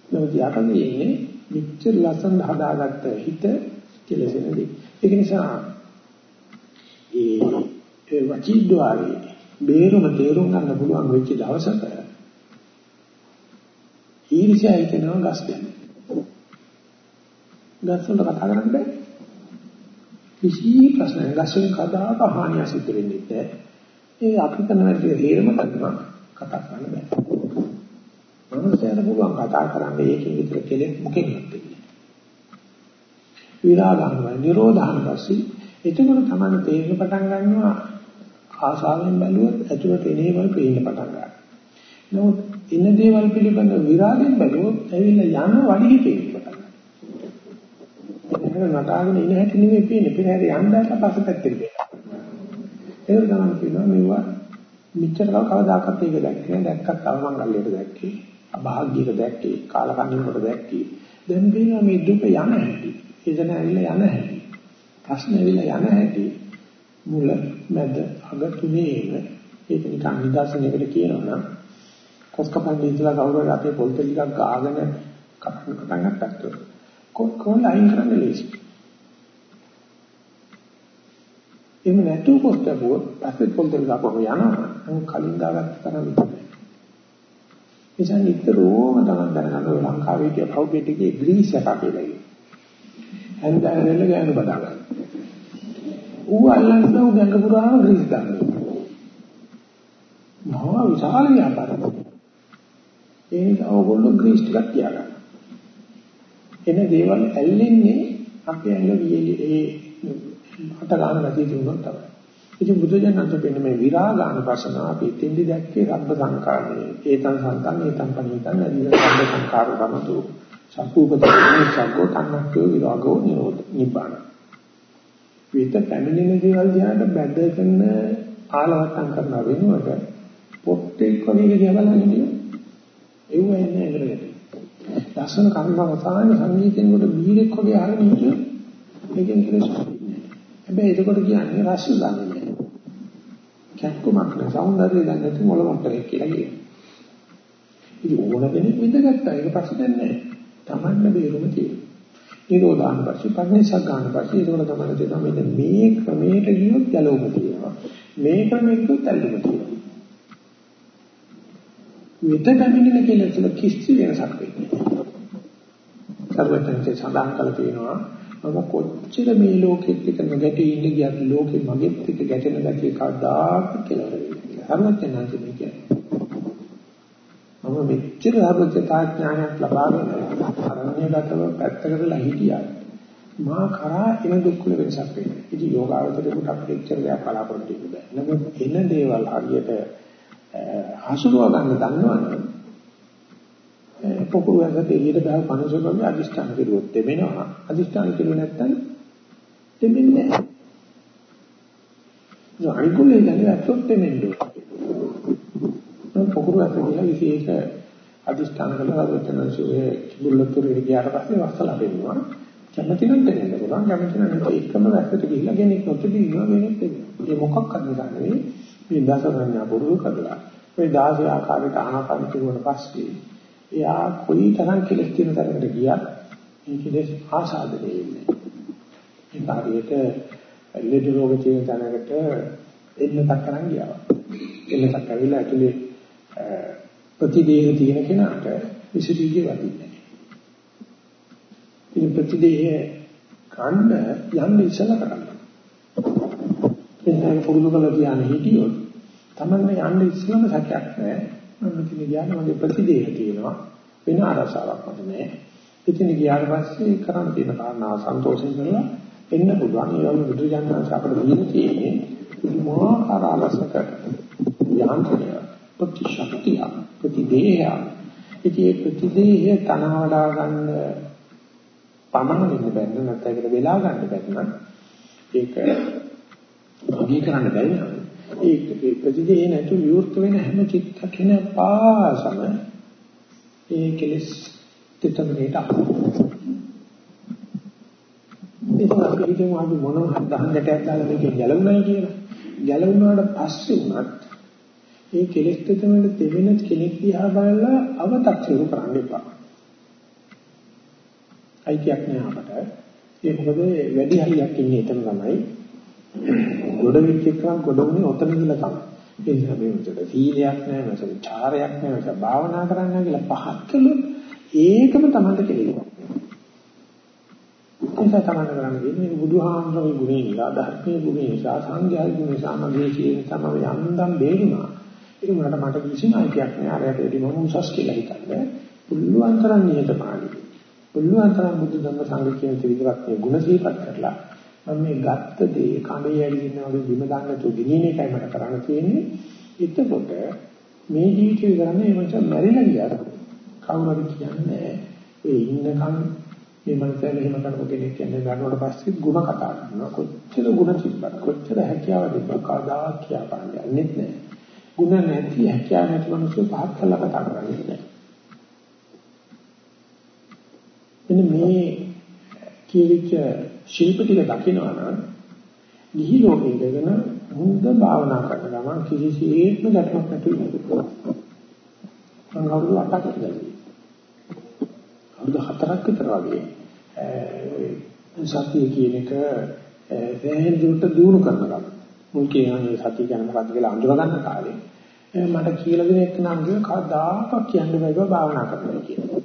නමුත් යටදී ඉන්නේ මෙච්චර ලස්සන හදාගත්ත හිත කෙලෙසෙනදී. ඒක නිසා ඒ ඒ වචීද්්වාරේ බේරුම තේරුම් ගන්න පුළුවන් වෙච්ච දවසක ඊර්ෂ්‍යා හිතෙනවා ගස් ගැන. ගස් වල කතා කරන්න බෑ. කිසි ප්‍රශ්නයක් ගස්ෙන් කදාක හානිය සිද්ධ වෙන්නේ නැහැ. ඒ අපි කරන වැඩේ හේරම කරනවා කතා කරන්න බෑ. මනුස්සයර පුළුවන් කතා කරන්න ඒකෙන් විතර කෙලෙක් මොකෙන්ද තියෙන්නේ. විරාගංග නිරෝධං පස්සේ එතකොට තමයි තේරෙන්න පටන් ගන්නවා ආසාවෙන් බැලුවොත් ඇතුළට එනේවල් පේන්න පටන් ගන්නවා. නමුත් ඉන්න දේවල් පිළිබඳ විරාගයෙන් බැලුවොත් ඇවිල්ලා යන වඩි පේන්න පටන් ගන්නවා. නටාගෙන ඉන හැටි නෙමෙයි පේන්නේ. පෙරහැර යන්නට පස්සපැත්තේ පේනවා. ඒක තමයි කියනවා මේවා මෙච්චර කවදාකවත් ඒක දැක්කේ දැක්කත් අවමංගල්‍යයට දැක්කේ අභාග්‍යයට දැක්කේ කාලකන්නිකට දැක්කේ දැන් බලනවා මේ දුක යන හැටි එදෙන ඇවිල්ලා යන හැටි ප්‍රශ්න ඇවිල්ලා යන හැටි මුල මැද අග තුනේම ඒක නිකන් නිදර්ශනයකට කියනවා නම් කොස්කපන්දි ඉඳලා කවුරුහරි අපේ පොල් ටිකක් ගාගෙන කපන්න පටන් ගත්තත් කොක්කොල අයින් කරන්න ලේසි. එහෙම නැතුව කොස්කපුවොත් පස්සේ පොල් ටික ගාපුව යනවා. නම් කලින් දාගත්ත තරම් විතරයි. එනිසා නිතරම තමයි දැනගන්න ඕන ලංකාවේ කිය පෞද්ගලිකයේ ග්‍රීස් එකක් කියලා. හන්දාරෙල්ල ගෑනු බදා ගන්න. ඌ අල්ලන්න ඌ ගඟ පුරාම ග්‍රීස් ගන්නවා. මහා විශාල ව්‍යාපාරයක්. ඒක ඕගොල්ලෝ ග්‍රීස් ටිකක් තියාගන්න. එන දේවල් ඇල්ලෙන්නේ අපේ ඇඟ වියේ ඒ අත ගන්න ගැතිය දුන්නොත් තමයි. ඉතින් බුදුජානක පෙන්න මේ විරාගානුපස්සන අපි තින්දි දැක්කේ රබ්බ සංකාරණේ. ඒතං සන්තං ඒතං පනිතං අදින රබ්බ සංකාර රමතු. සම්පූර්ණ සක්කෝ තන්නක්කෝ විරාගෝ නිරෝධ නිබ්බාන. විත පැමිණෙන දේවල් දිහාට බැඳගෙන ආලවට්ටම් කරන වෙනුවට පොත්තේ කොනේ දේවල් අන්නේ. ඒව එන්නේ ඇඟට. දර්ශන කර්මවතාන සංගීතෙන් කොට බීරෙක් වගේ අහගෙන ඉන්නේ. මේකෙන් කෙලෙස් හැබැයි ඒකට කියන්නේ රස දන්නේ කැක්කුමක් නෑ సౌందර්යය දන්නේ නැති මොළමක්කලේ කියලා කියනවා. ඉතින් ඕන කෙනෙක් විඳගත්තා ඒක පස්සේ දැන් නෑ. Tamanne බේරුම තියෙනවා. නිරෝධාන පස්සේ පරිණිසක් ගන්න පස්සේ ඒකවල තමයි තේරෙනවා මෙන්න මේ ක්‍රමයට ගියොත් ගැලවෙම තියෙනවා. මේ ක්‍රමයට ගියොත් ඇල්ලුම තියෙනවා. මෙත පැමිණෙන කියලා තුල කිසි වෙනසක් වෙන්නේ නැහැ. සර්වඥයන්සේ සඳහන් කළ තියෙනවා මම කොච්චර මේ ලෝකෙත් එක්ක නැගටි ඉන්න ගියත් ලෝකෙ මගෙත් එක්ක ගැටෙන ගැටිය කවදාක කියලා වෙන්නේ. සර්වඥයන්සේ මේ කියන්නේ. මම මෙච්චර සර්වඥතා ඥානයක් ලබාගෙන අරණ්‍යගතව පැත්තකටලා හිටියා. මා කරා එන දුක් වල වෙනසක් වෙන්නේ. ඉතින් යෝගාවචරයට අපිට එච්චර දෙයක් බලාපොරොත්තු වෙන්න බෑ. නමුත් එන දේවල් හරියට හසුරුව ගන්න දන්නවනේ පොකුරු වැසට එළියට බහ පනසොල්වම අදිෂ්ඨාන කෙරුවොත් දෙමෙනවා. අදිෂ්ඨාන කෙරුවේ නැත්නම් දෙමෙන්නේ නැහැ. ඒ අනිකුලේ දැන ඇත්තොත් දෙමෙන්නේ. පොකුරු වැස කියලා විශේෂ අදිෂ්ඨාන කළා වචනසුවේ බුල්ලතුරේ ගියාට පස්සේ වස්සලා දෙන්නවා කැමති නම් දෙන්න පුළුවන්. කැමති නම් ඒකම වැස්සට ගිහිල්ලා කෙනෙක් නොතිබී ඉන්නවා වෙනෙත් ඒ මොකක්ද නෙවෙයි මේ දස සංඥා පුරුදු කරලා. මේ 16 ආකාරයට ආනාපාන කිරුවට පස්සේ එයා කොයි තරම් කෙලස් තියෙන තරකට ගියත් මේ කෙලස් ආසාදනය වෙන්නේ. ඒ කාර්යයට ලෙඩ රෝග තියෙන තැනකට එන්නක් කරන් ගියා. එන්නක් ඇවිල්ලා ඇතුලේ ප්‍රතිදේහ තියෙන කෙනාට විසිරීගේ වදින්නේ. ඉතින් ප්‍රතිදේහ ගන්න යන්න ඉස්සලා කරන්න. එතන පුරුදු කරලා කියන්නේ හිටියොත් තමයි යන්න ඉස්සලම සැකයක් නැහැ. මම මෙතන ගියාම මගේ ප්‍රතිදේහ තියෙනවා වෙන අරසාවක් මට නැහැ. ඉතින් ගියාට පස්සේ කරන්න තියෙන කාරණාව සන්තෝෂයෙන් කරලා එන්න පුළුවන්. ඒ වගේ බුදු ජානක අපිට දීලා තියෙන්නේ මොහාකාර ආලසක යාන්ත්‍රය ප්‍රතිශක්තිය ප්‍රතිදේහය. ඉතින් ඒ ප්‍රතිදේහය තනවාඩා ගන්න පමණ වෙන්න බැන්න නැත්නම් ඒකට වෙලා ගන්න බැන්න ඒක අගී කරන්න බැරි නම් ඒක ප්‍රතිදේහ නැතු විවෘත වෙන හැම චිත්තකෙන පාසම ඒ කෙලස් දෙතමනේට ඒක අපි හිතමු අපි මොනවා දහන්නට දාලා මේක ගැලවුණා කියලා. ගැලවුණාට පස්සේ උනත් ඒ කෙලස් දෙතමනට දෙවෙන කෙනෙක් දිහා බලලා අව탁සිරු කරන්න එපා. අයිතියක් නෑ අපට. ඒ මොකද වැඩි හරියක් ඉන්නේ එතන තමයි. ගොඩ විච් එකක් ගොඩ උනේ ඔතන කියලා තමයි. ඒ නිසා මේ උන්ට සීලයක් නෑ, නැසෙ චාරයක් නෑ, නැසෙ භාවනා කරන්න කියලා පහත් කළොත් ඒකම තමයි කෙලෙන්නේ. ඒක තමයි කරන්නේ මේ බුදුහාමරගේ ගුණේ නිසා, ධර්මයේ ගුණේ නිසා, සංඝයාගේ ගුණේ නිසා මගේ ජීවිතය තමයි යන්දම් බේරුණා. ඒක මට මට කිසිම අයිතියක් නෑ. අරයට එදි මම උසස් කියලා හිතන්නේ. පුළුවන් තරම් නිහතමානී. පුළුවන් තරම් බුදු දහම සංඝ කියන ත්‍රිවිධරත්නයේ ගුණ සීපත් කරලා මම මේ ගත්ත දේ කණේ ඇවිදින වගේ බිම දාන්න තු දිනින එකයි මට කරන්න තියෙන්නේ. එතකොට මේ ජීවිතේ කරන්නේ මචං මැරිලා ගියාට කවුරුද කියන්නේ ඒ ඉන්නකම් මේ මනසෙන් එහෙම කරපු කෙනෙක් කියන්නේ ගන්නවට පස්සේ ಗುಣ කතා කරනවා කොච්චර ಗುಣ තිබ්බත් කොච්චර හැකියාව තිබ්බත් කවදා කියා පාන්නේ නැහැ. ಗುಣ නැති හැකියාව නැති මිනිස්සු පහත් කළා කතා කරන්නේ නැහැ. එන්න මේ කියවිච්ච ශිල්ප ටික දකිනවා නම් නිහි ලෝකේ ඉඳගෙන හොඳ භාවනා කරන ගමන් කිසිසේත්ම ගැටලුවක් නැතුව ඉන්නවා. මම කවුරු අටක් ඉඳලා. අවුරුදු හතරක් විතර වගේ සතිය කියන එක දැනෙන දුරට දිනු කරනවා. මුල් කියන්නේ සතිය කියන්නේ මොකක්ද කියලා අඳුර ගන්න කාලේ මට කියලා දෙන එක නම් කිව්ව කවදාකවත් කියන්න බෑ භාවනා කරනවා කියලා.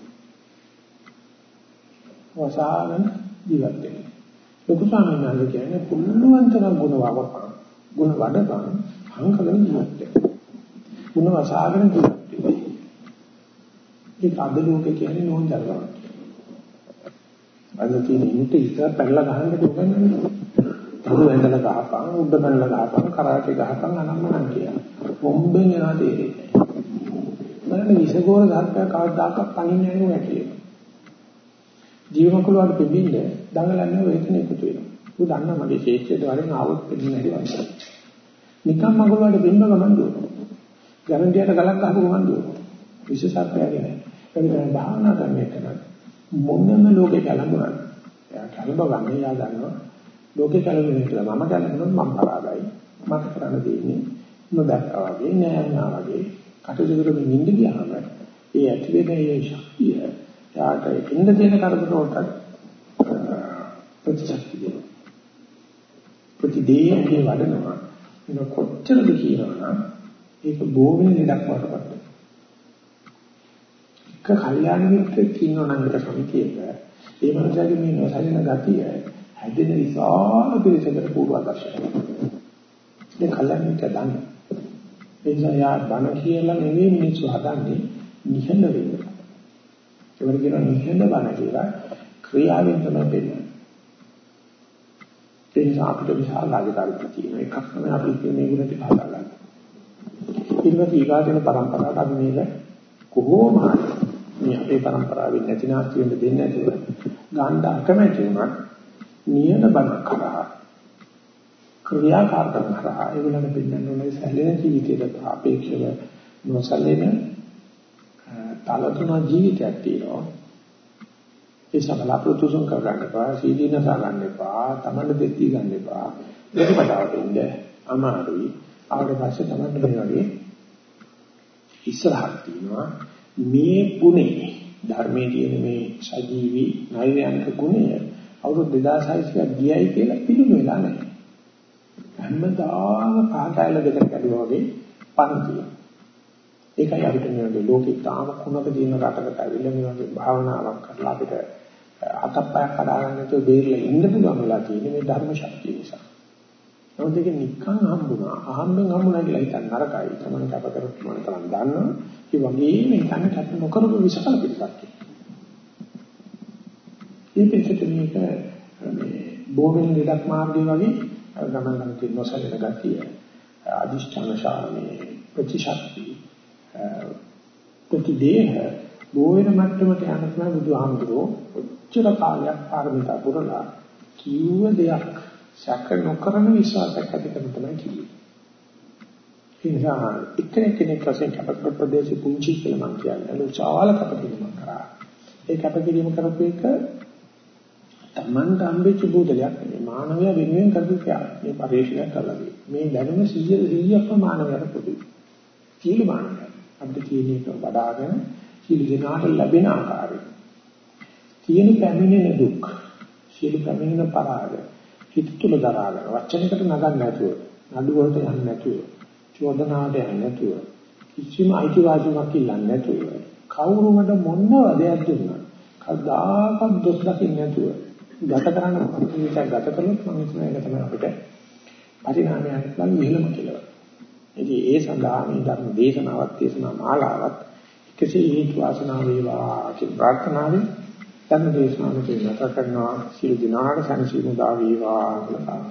වසාගෙන ජීවත් වෙනවා. ලොකු ස්වාමීන් වහන්සේ කියන්නේ පුළුවන් තරම් ගුණ වවපන් ගුණ වඩපන් හංකගෙන ජීවත් වෙන්න. ගුණ වසාගෙන ජීවත් වෙන්න. ඒක අද ලෝකේ කියන්නේ නෝන්ජල්කම. අද තියෙන ඉන්ට ඉස්සර පැනලා ගහන්න දුකන්නේ. තරු ඇඳලා ගහපන් උඩ පැනලා ගහපන් කරාටේ ගහපන් අනම්මනම් කියලා. බොම්බෙන් එනවා තේරෙන්නේ. මම විසගෝර ධර්මය කවදාකවත් පණින්නේ නැහැ නේද ජීවමකුල වල පිළිඳ දඟලන්නේ වේතන එකතු වෙනවා. ඌ දන්නා මගේ ශේෂ්ඨයට වලින් ආවොත් පිළිඳ නැති වගේ. නිකම් මගුල වල බින්ද ගමන් දුවනවා. ගැරන්ටියට ගලක් ගහපු ගමන් දුවනවා. විශේෂත්වයක් නෑ. ඒක තමයි භාවනා කරන එක නම් මොනම ලෝකේ කලඹුණා. එයා කලඹ ගන්නේ යා දන්නවා. ලෝකේ කලඹුනේ කියලා මම කලඹුණොත් මම පරාදයි. මට කරන්න දෙන්නේ නොදක්කා වගේ නෑ නා වගේ කටයුතු කරමින් ඉඳ ගියාම ඒ ඇති වෙන ඒ ශක්තිය යාට ඉන්න දෙන කරදර වලට ප්‍රතිශක්තිය දෙනවා. ප්‍රතිදේයගේ වඩනවා. ඒක කොච්චරද කියනවා ඒක බොහොම ලෙඩක් වටපත්. එක කල්යාණ මිත්‍රෙක් ඉන්නවා නම් ඒක සමිතියක ඒ මනුස්සයාගේ මේ නොසලින ගතිය හැදෙන විශාල පිළිසකට පූර්වාදර්ශයක්. ඒ කල්යාණ මිත්‍ර දන්න. ඒ නිසා යා බණ කියලා නෙවෙයි මිනිස්සු හදන්නේ නිහඬ වෙන්න. ඒවට කියනවා නිහඬ බණ කියලා ක්‍රියාවෙන් තමයි පෙන්නන්නේ. ඒ නිසා අපිට විශාල ආධාරයක් තියෙනවා. එකක් තමයි අපි කියන්නේ මේකට බාධා ගන්න. ඊළඟට ඊගාටන પરම්පරාවට අපි මේක කොහොම මේ අපේ પરම්පරාවෙන් නැතිනාස් කියන දෙන්නේ නැතුව ගන්න අකමැති වුණත් නියත බණ කරා ක්‍රියාකාරකම් කරා ඒගොල්ලන් පෙන්නන ඕනේ සැලෙන ජීවිතයකට අපේක්ෂව නොසැලෙන තලතුණ ජීවිතයක් තියෙනවා. ඒ සමල අපෘතුසුන් කර ගන්න එපා, සීදීන සා ගන්න එපා, තමන්ට දෙත්ටි ගන්න එපා. ප්‍රතිපදාවට ඉන්න අමාරුයි. ආවට පස්සේ තමන්ට මේ වගේ ඉස්සරහක් තියෙනවා. මේ ගුණේ ධර්මයේ තියෙන මේ සජීවි නෛර්යානික ගුණය අවුරුදු 2600ක් ගියයි කියලා පිළිම වෙලා නැහැ. හැමදාම කාටයිල දෙකට කැඩුවා වගේ පන්තිය. ඒකයි අපිට මේ ලෝකේ තාම කුණක දින රටකට ඇවිල්ලා මේ වගේ භාවනාවක් කරලා අපිට අතප්පයක් කඩාගන්න නැතුව බේරලා ඉන්න පුළුවන් වෙලා තියෙන්නේ මේ ධර්ම ශක්තිය නිසා. නමුත් ඒක නිකන් හම්බුණා. අහම්බෙන් හම්බුණා කියලා හිතන්න නරකයි. තමයි කප කරපු මම තරම් දන්නවා. ඒ වගේම හිතන්න කැප නොකරපු විශාල පිටසක්. මේ පිටසට මේක මේ බෝවෙන් දෙයක් මාර්ගය වගේ ගමන් ගන්න තියෙන නොසලෙන ගතිය. අදිෂ්ඨාන ශාමේ ප්‍රතිශක්ති ප්‍රතිදේහ බෝවෙන මට්ටමට යන තමයි බුදුහාමුදුරෝ ඔච්චර කාලයක් පාරමිතා පුරලා කිව්ව දෙයක් සැක නොකරන විශ්වාසයක් ඇති කරන තමයි කිව්වේ. ඒ නිසා එක්කෙනෙක් කෙනෙක් වශයෙන් කපකට ප්‍රදේශ පුංචි කියලා මම කියන්නේ ලෝචාල කපකිරීම කරා. ඒ කපකිරීම කරපු එක තමන්ට හම්බෙච්ච බුදලයක් නෙමෙයි මානවයා වෙනුවෙන් කරපු දෙයක්. මේ පරිශ්‍රණය කළා. මේ දැනුම 100 100ක්ම මානවයාට පොදුයි. සීල මානවයා. අපිට කියන එක වඩාගෙන සීල දිනාට ලැබෙන ආකාරය. තියෙන පැමිණෙන දුක්, සීල පැමිණෙන පරාද හිත තුල දරාගෙන වචනයකට නගන්න නැතුව, නඩු වලට යන්නේ නැතුව, චෝදනාවට යන්නේ නැතුව, කිසිම අයිතිවාසිකමක් ඉල්ලන්නේ නැතුව, කවුරු මට මොන වදයක් දුන්නා, කවදාකවත් දොස් දකින්න නැතුව ගත කරන්න මොකද මේක ගත කළොත් මම හිතන එක තමයි අපිට පරිණාමයක් ගන්න ඉහළම කියලා. ඉතින් ඒ සඳහා මේ ධර්ම දේශනාවක් දේශනා මාලාවක් එකසේ හේතු වාසනා වේවා කියන ප්‍රාර්ථනාවෙන් ධර්ම දේශනාව මෙතන නැත කරනවා සියලු දිනාට සංසීම දා වේවා කියලා.